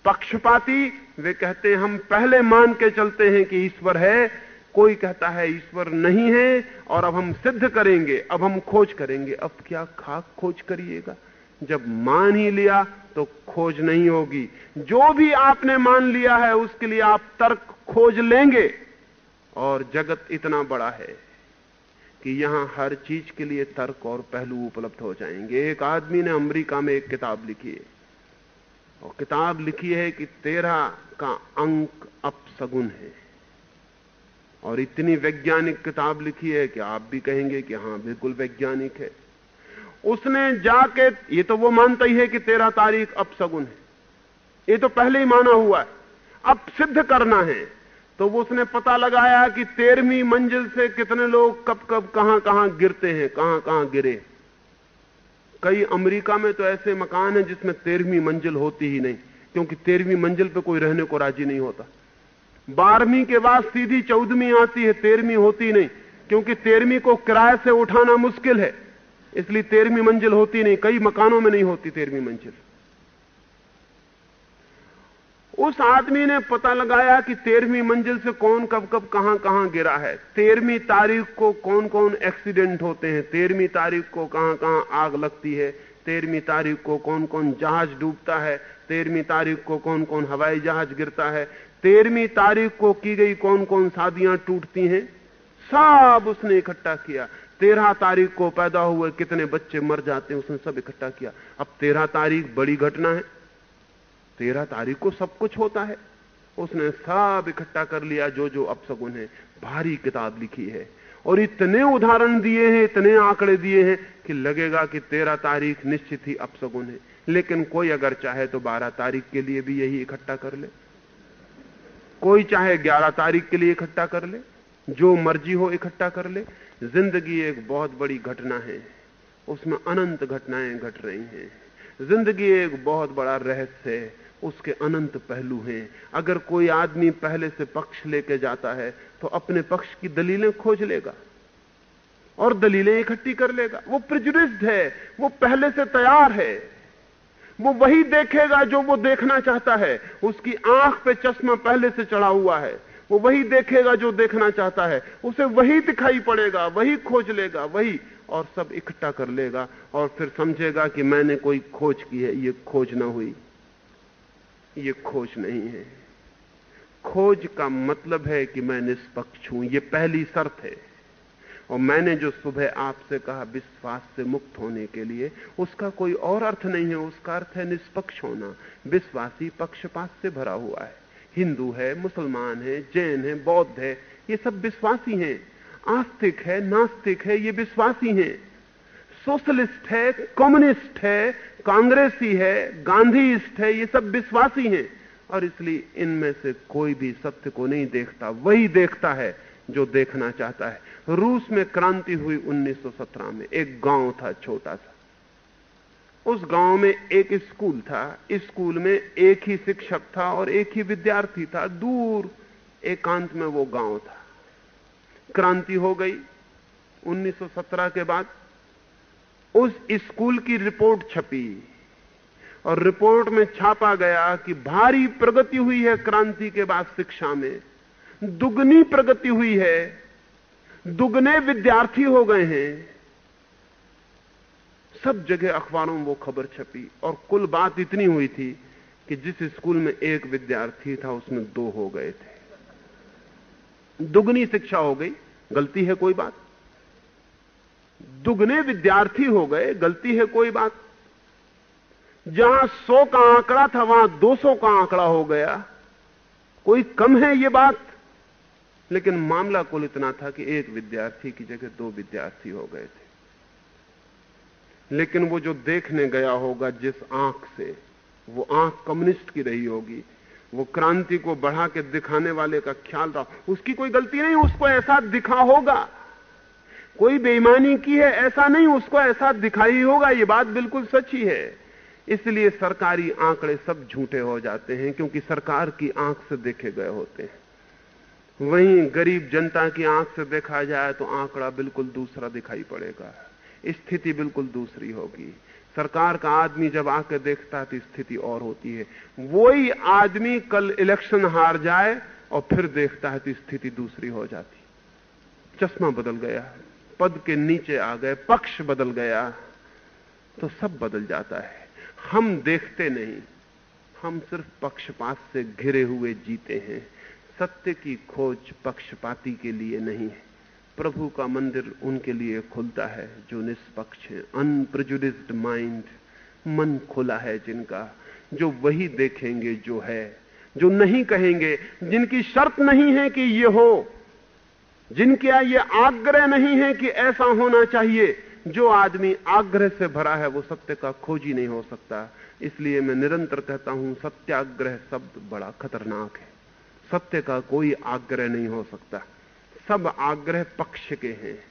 S2: पक्षपाती, वे कहते हैं, हम पहले मान के चलते हैं कि ईश्वर है। कोई कहता है, ईश्वर नहीं है, और अब हम सिद्ध करेंगे, अब हम खोज करेंगे। अब क्या खाक खोज करिएगा? जब मान ही लिया तो खोज नहीं होगी। जो भी आपने मान लिया है, उसके लिए आप तर्क खोज लेंगे। और जगत इतना बड़ा है कि यहाँ हर चीज़ के लिए तर्क और पहलू उपलब्ध हो जाएँगे। एक आदमी ने अमेरिका में एक किताब लिखी है। और किताब लिखी है कि तेरह का अंक अपसगुन है। और इतनी वैज्ञानिक किताब लिखी है कि आप भी कहेंगे कि हाँ, बिल्कुल वैज्ञानिक है। उसने जाके, ये तो वो मानता ही है कि तेरह तारीख अपसगुन है। ये तो पहले ही माना हुआ है। अब सिद्ध करना है तो वो उसने पता लगाया कि तेरहवीं मंजिल से कितने लोग कब कब कहाँ कहाँ गिरते हैं, कहाँ कहाँ गिरे। कई अमेरिका में तो ऐसे मकान हैं जिसमें तेरहवीं मंजिल होती ही नहीं, क्योंकि तेरहवीं मंजिल पे कोई रहने को राज़ी नहीं होता। बारहवीं के बाद सीधी चौदहवीं आती है, तेरहवीं होती नहीं, क्योंकि तेरहवीं को किराए से उठाना मुश्किल है, इसलिए तेरहवीं मंजिल होती नहीं, कई मकानों में नहीं होती तेरहवीं मंजिल। उस आदमी ने पता लगाया कि तेरहवीं मंजिल से कौन कब कब कहाँ कहाँ गिरा है। तेरहवीं तारीख को कौन कौन एक्सीडेंट होते हैं? तेरहवीं तारीख को कहाँ कहाँ आग लगती है? तेरहवीं तारीख को कौन कौन जहाज़ डूबता है? तेरहवीं तारीख को कौन कौन हवाई जहाज़ गिरता है? तेरहवीं तारीख को की गई कौन कौन शादियाँ टूटती हैं? सब उसने इकट्ठा किया। तेरह तारीख को पैदा हुए कितने बच्चे मर जाते हैं, उसने सब इकट्ठा किया। अब तेरह तारीख बड़ी घटना है। तेरह तारीख को सब कुछ होता है। उसने सब इकट्ठा कर लिया जो जो अब अपसगुन है भारी किताब लिखी है। और इतने उदाहरण दिए हैं, इतने आंकड़े दिए हैं कि लगेगा कि तेरह तारीख निश्चित ही अपसगुन है लेकिन कोई अगर चाहे तो बारह तारीख के लिए भी यही इकट्ठा कर ले। कोई चाहे ग्यारह तारीख के लिए इकट्ठा कर ले। जो मर्ज़ी हो इकट्ठा कर ले। ज़िंदगी एक बहुत बड़ी घटना है। उसमें अनंत घटनाएँ घट रही हैं। ज़िंदगी एक बहुत बड़ा रहस्य है। उसके अनंत पहलू हैं। अगर कोई आदमी पहले से पक्ष लेके जाता है तो अपने पक्ष की दलीलें खोज लेगा और दलीलें इकट्ठी कर लेगा। वो प्रिजुडिस्ड है, वो पहले से तैयार है। वो वही देखेगा जो वो देखना चाहता है। उसकी आँख पे चश्मा पहले से चढ़ा हुआ है। वो वही देखेगा जो देखना चाहता है। उसे वही दिखाई पड़ेगा, वही खोज लेगा, वही और सब इकट्ठा कर लेगा और फिर समझेगा कि मैंने कोई खोज की है, ये खोज ना हुई। ये खोज नहीं है। खोज का मतलब है कि मैं निष्पक्ष हूँ, ये पहली शर्त है। और मैंने जो सुबह आपसे कहा, विश्वास से मुक्त होने के लिए, उसका कोई और अर्थ नहीं है। उसका अर्थ है निष्पक्ष होना। विश्वासी पक्षपात से भरा हुआ है। हिंदू है, मुसलमान है, जैन है, बौद्ध है, ये सब विश्वासी हैं। आस्तिक है, नास्तिक है, ये विश्वासी हैं। सोशलिस्ट है, कम्युनिस्ट है, कांग्रेसी है गांधीस्ट है, ये सब विश्वासी हैं। और इसलिए इनमें से कोई भी सत्य को नहीं देखता, वही देखता है जो देखना चाहता है। रूस में क्रांति हुई 1917 में, एक गाँव था छोटा सा। उस गाँव में एक स्कूल था, स्कूल में एक ही शिक्षक था और एक ही विद्यार्थी था, दूर एकांत में वो गाँव था। क्रांति हो गई 1917 के बाद। उस स्कूल की रिपोर्ट छपी और रिपोर्ट में छापा गया कि भारी प्रगति हुई है क्रांति के बाद शिक्षा में। दुगनी प्रगति हुई है। दुगने विद्यार्थी हो गए हैं। सब जगह अखबारों में वो खबर छपी और कुल बात इतनी हुई थी कि जिस स्कूल में एक विद्यार्थी था, उसमें दो हो गए थे। दुगनी शिक्षा हो गई। गलती है कोई बात? दुगने विद्यार्थी हो गए, गलती है कोई बात। जहाँ सौ का आंकड़ा था, वहाँ दो सौ का आंकड़ा हो गया। कोई कम है ये बात? लेकिन मामला कुल इतना था कि एक विद्यार्थी की जगह दो विद्यार्थी हो गए थे। लेकिन वो जो देखने गया होगा, जिस आँख से, वो आँख कम्युनिस्ट की रही होगी। वो क्रांति को बढ़ा के दिखाने वाले का ख्याल रहा। उसकी कोई गलती नहीं, उसको ऐसा दिखा होगा। कोई बेईमानी की है, ऐसा नहीं, उसको ऐसा दिखाई होगा, ये बात बिल्कुल सच्ची है। इसलिए सरकारी आंकड़े सब झूठे हो जाते हैं, क्योंकि सरकार की आँख से देखे गए होते हैं। वहीं गरीब जनता की आँख से देखा जाए तो आंकड़ा बिल्कुल दूसरा दिखाई पड़ेगा, स्थिति बिल्कुल दूसरी होगी। सरकार का आदमी जब आके देखता है तो स्थिति और होती है। वही आदमी कल इलेक्शन हार जाए और फिर देखता है तो स्थिति दूसरी हो जाती। चश्मा बदल गया। पद के नीचे आ गए, पक्ष बदल गया तो सब बदल जाता है। हम देखते नहीं। हम सिर्फ़ पक्षपात से घिरे हुए जीते हैं। सत्य की खोज पक्षपाती के लिए नहीं है। प्रभु का मंदिर उनके लिए खुलता है, जो निष्पक्ष है। अनप्रजुडिस्ड माइंड मन खुला है जिनका। जो वही देखेंगे जो है। जो नहीं कहेंगे, जिनकी शर्त नहीं है कि ये हो। जिनका ये आग्रह नहीं है कि ऐसा होना चाहिए, जो आदमी आग्रह से भरा है, वो सत्य का खोजी नहीं हो सकता। इसलिए मैं निरंतर कहता हूँ, सत्याग्रह शब्द बड़ा खतरनाक है। सत्य का कोई आग्रह नहीं हो सकता। सब आग्रह पक्ष के हैं।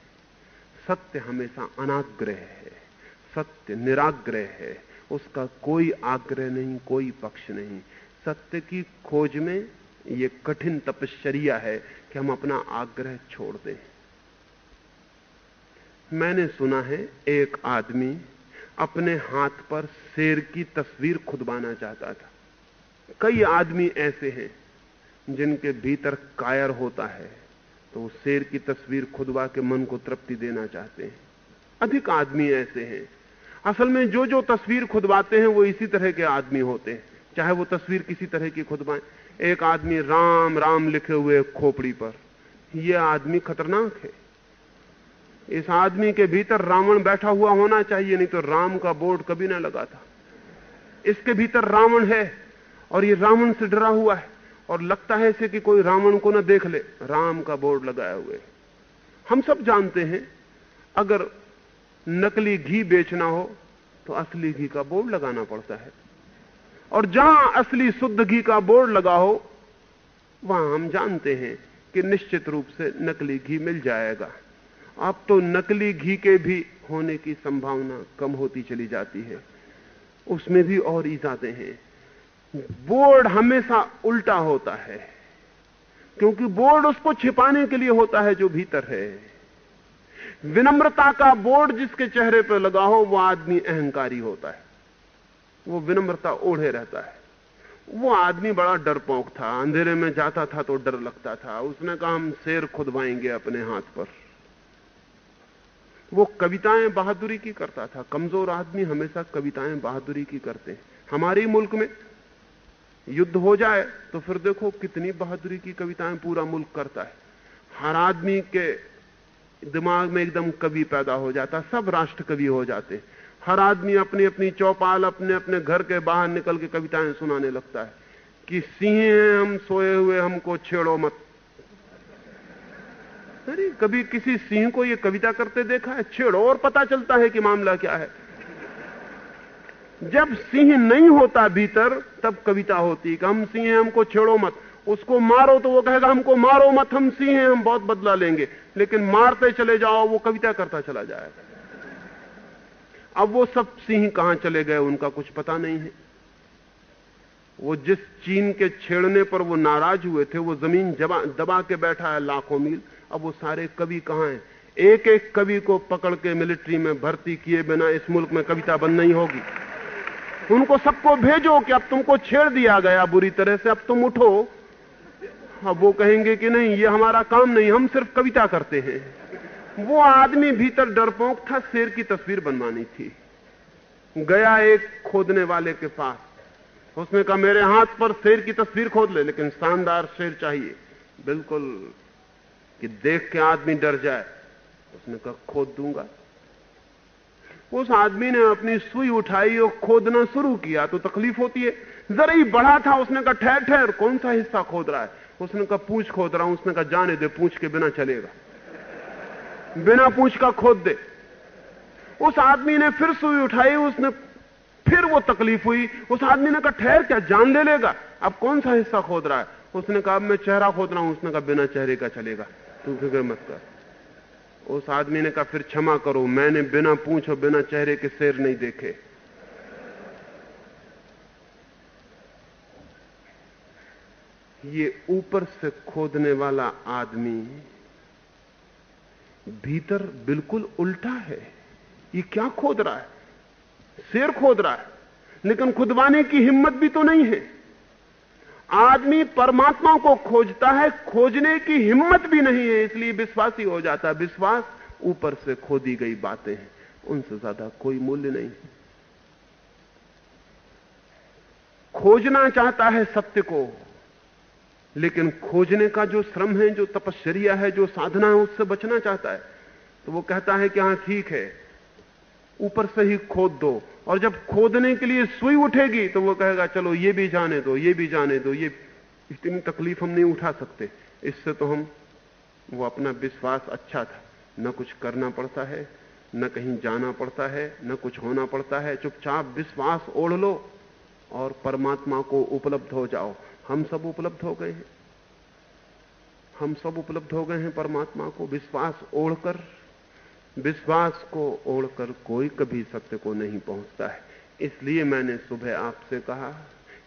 S2: सत्य हमेशा अनाग्रह है। सत्य निराग्रह है। उसका कोई आग्रह नहीं, कोई पक्ष नहीं। सत्य की खोज में ये कठिन तपश्चर्या है कि हम अपना आग्रह छोड़ दें। मैंने सुना है, एक आदमी अपने हाथ पर शेर की तस्वीर खुदवाना चाहता था। कई आदमी ऐसे हैं जिनके भीतर कायर होता है तो वो शेर की तस्वीर खुदवा के मन को तृप्ति देना चाहते हैं। अधिक आदमी ऐसे हैं। असल में जो जो तस्वीर खुदवाते हैं, वो इसी तरह के आदमी होते हैं। चाहे वो तस्वीर किसी तरह की खुदवाएँ एक आदमी राम राम लिखे हुए खोपड़ी पर यह आदमी खतरनाक है। इस आदमी के भीतर रावण बैठा हुआ होना चाहिए, नहीं तो राम का बोर्ड कभी ना लगा था इसके भीतर रावण है, और ये रावण से डरा हुआ है, और लगता है इसे कि कोई रावण को ना देख ले। राम का बोर्ड लगाए हुए। हम सब जानते हैं, अगर नकली घी बेचना हो तो असली घी का बोर्ड लगाना पड़ता है। और जहाँ असली शुद्ध घी का बोर्ड लगा हो, वहाँ हम जानते हैं कि निश्चित रूप से नकली घी मिल जाएगा। अब तो नकली घी के भी होने की संभावना कम होती चली जाती है। उसमें भी और इजादे हैं। बोर्ड हमेशा उल्टा होता है, क्योंकि बोर्ड उसको छिपाने के लिए होता है जो भीतर है। विनम्रता का बोर्ड जिसके चेहरे पर लगा हो वह आदमी अहंकारी होता है। वो विनम्रता ओढ़े रहता है। वो आदमी बड़ा डरपोक था। अंधेरे में जाता था तो डर लगता था। उसने कहा, हम शेर खुदवाएँगे अपने हाथ पर। वो कविताएँ बहादुरी की करता था। कमज़ोर आदमी हमेशा कविताएँ बहादुरी की करते हैं। हमारे मुल्क में युद्ध हो जाए तो फिर देखो कितनी बहादुरी की कविताएँ पूरा मुल्क करता है। हर आदमी के दिमाग में एकदम कवि पैदा हो जाता, सब राष्ट्र कवि हो जाते। हर आदमी अपनी अपनी चौपाल, अपने अपने घर के बाहर निकल के कविताएँ सुनाने लगता है। कि सिंह हैं हम, सोए हुए हमको छेड़ो मत। अरे, कभी किसी सिंह को ये कविता करते देखा है? छेड़ो और पता चलता है कि मामला क्या है। जब सिंह नहीं होता भीतर, तब कविता होती कि हम सिंह हैं, हमको छेड़ो मत। उसको मारो तो वो कहेगा, हमको मारो मत, हम सिंह हैं, हम बहुत बदला लेंगे। लेकिन मारते चले जाओ, वो कविता करता चला जाएगा। अब वो सब सिंह कहाँ चले गए, उनका कुछ पता नहीं है। वो जिस चीन के छेड़ने पर वो नाराज़ हुए थे, वो ज़मीन दबा के बैठा है लाखों मील। अब वो सारे कवि कहाँ हैं? एक एक कवि को पकड़ के मिलिट्री में भर्ती किए बिना इस मुल्क में कविता बंद नहीं होगी। उनको सबको भेजो कि अब तुमको छेड़ दिया गया बुरी तरह से, अब तुम उठो। अब वो कहेंगे कि नहीं, ये हमारा काम नहीं, हम सिर्फ़ कविता करते हैं। वो आदमी भीतर डरपोक था शेर की तस्वीर बनवानी थी। गया एक खोदने वाले के पास। उसने कहा, मेरे हाथ पर शेर की तस्वीर खोद ले, लेकिन शानदार शेर चाहिए। बिल्कुल कि देख के आदमी डर जाए। उसने कहा, खोद दूँगा। उस आदमी ने अपनी सुई उठाई और खोदना शुरू किया तो तकलीफ़ होती है। जरा ही बढ़ा था, उसने कहा, ठहर ठहर, कौन सा हिस्सा खोद रहा है? उसने कहा, पूछ खोद रहा हूँ। उसने कहा, जाने दे, पूछ के बिना चलेगा। बिना पूछ का खोद दे। उस आदमी ने फिर सुई उठाई, उसने फिर वो तकलीफ़ हुई। उस आदमी ने कहा, ठहर क्या, जान ले लेगा? अब कौन सा हिस्सा खोद रहा है? उसने कहा मैं चेहरा खोद रहा हूँ। उसने कहा, बिना चेहरे का चलेगा। तू फ़िक्र मत कर। उस आदमी ने कहा, फिर क्षमा करो। मैंने बिना पूछ बिना चेहरे के शेर नहीं देखे। ये ऊपर से खोदने वाला आदमी भीतर बिल्कुल उल्टा है। ये क्या खोद रहा है? शेर खोद रहा है। लेकिन खुदवाने की हिम्मत भी तो नहीं है। आदमी परमात्मा को खोजता है, खोजने की हिम्मत भी नहीं है, इसलिए विश्वासी हो जाता है। विश्वास ऊपर से खोदी गई बातें हैं। उनसे ज़्यादा कोई मूल्य नहीं। खोजना चाहता है सत्य को लेकिन खोजने का जो श्रम है, जो तपश्चर्या है, जो साधना है, उससे बचना चाहता है। तो वो कहता है कि हाँ, ठीक है, ऊपर से ही खोद दो। और जब खोदने के लिए सुई उठेगी तो वो कहेगा, चलो, ये भी जाने दो, ये भी जाने दो, ये इतनी तकलीफ़ हम नहीं उठा सकते। इससे तो हम, वो अपना विश्वास अच्छा था। न कुछ करना पड़ता है, न कहीं जाना पड़ता है, न कुछ होना पड़ता है। चुपचाप विश्वास ओढ़ लो और परमात्मा को उपलब्ध हो जाओ। हम सब उपलब्ध हो गए हैं। हम सब उपलब्ध हो गए हैं परमात्मा को विश्वास ओढ़कर। विश्वास को ओढ़कर कोई कभी सत्य को नहीं पहुँचता है। इसलिए मैंने सुबह आपसे कहा,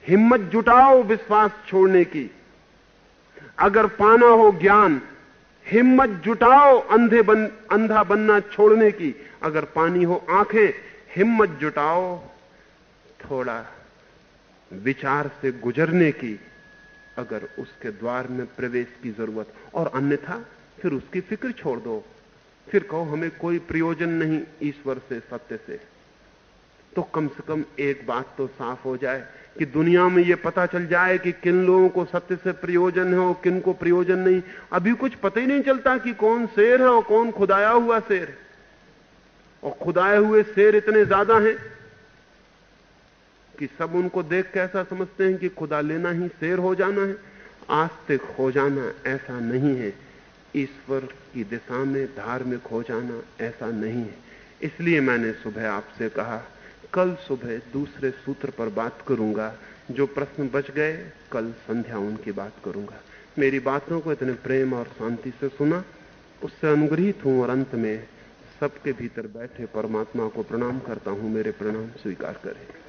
S2: हिम्मत जुटाओ विश्वास छोड़ने की। अगर पाना हो ज्ञान, हिम्मत जुटाओ अंधे बन, अंधा बनना छोड़ने की। अगर पानी हो आँखें, हिम्मत जुटाओ थोड़ा विचार से गुजरने की अगर उसके द्वार में प्रवेश की ज़रूरत, और अन्यथा फिर उसकी फ़िक्र छोड़ दो। फिर कहो, हमें कोई प्रयोजन नहीं ईश्वर से, सत्य से। तो कम से कम एक बात तो साफ़ हो जाए कि दुनिया में यह पता चल जाए कि किन लोगों को सत्य से प्रयोजन है और किन को प्रयोजन नहीं। अभी कुछ पता ही नहीं चलता कि कौन शेर है और कौन खुदाया हुआ शेर। और खुदाए हुए शेर इतने ज़्यादा हैं कि सब उनको देख के ऐसा समझते हैं कि खुदा लेना ही शेर हो जाना है, आस्तिक हो जाना ऐसा नहीं है। ईश्वर की दिशा में, धार्मिक हो जाना ऐसा नहीं है। इसलिए मैंने सुबह आपसे कहा, कल सुबह दूसरे सूत्र पर बात करूँगा। जो प्रश्न बच गए, कल संध्या उनकी बात करूँगा। मेरी बातों को इतने प्रेम और शांति से सुना, उससे अनुग्रहित हूँ और अंत में सबके भीतर बैठे परमात्मा को प्रणाम करता हूँ। मेरे प्रणाम स्वीकार करें।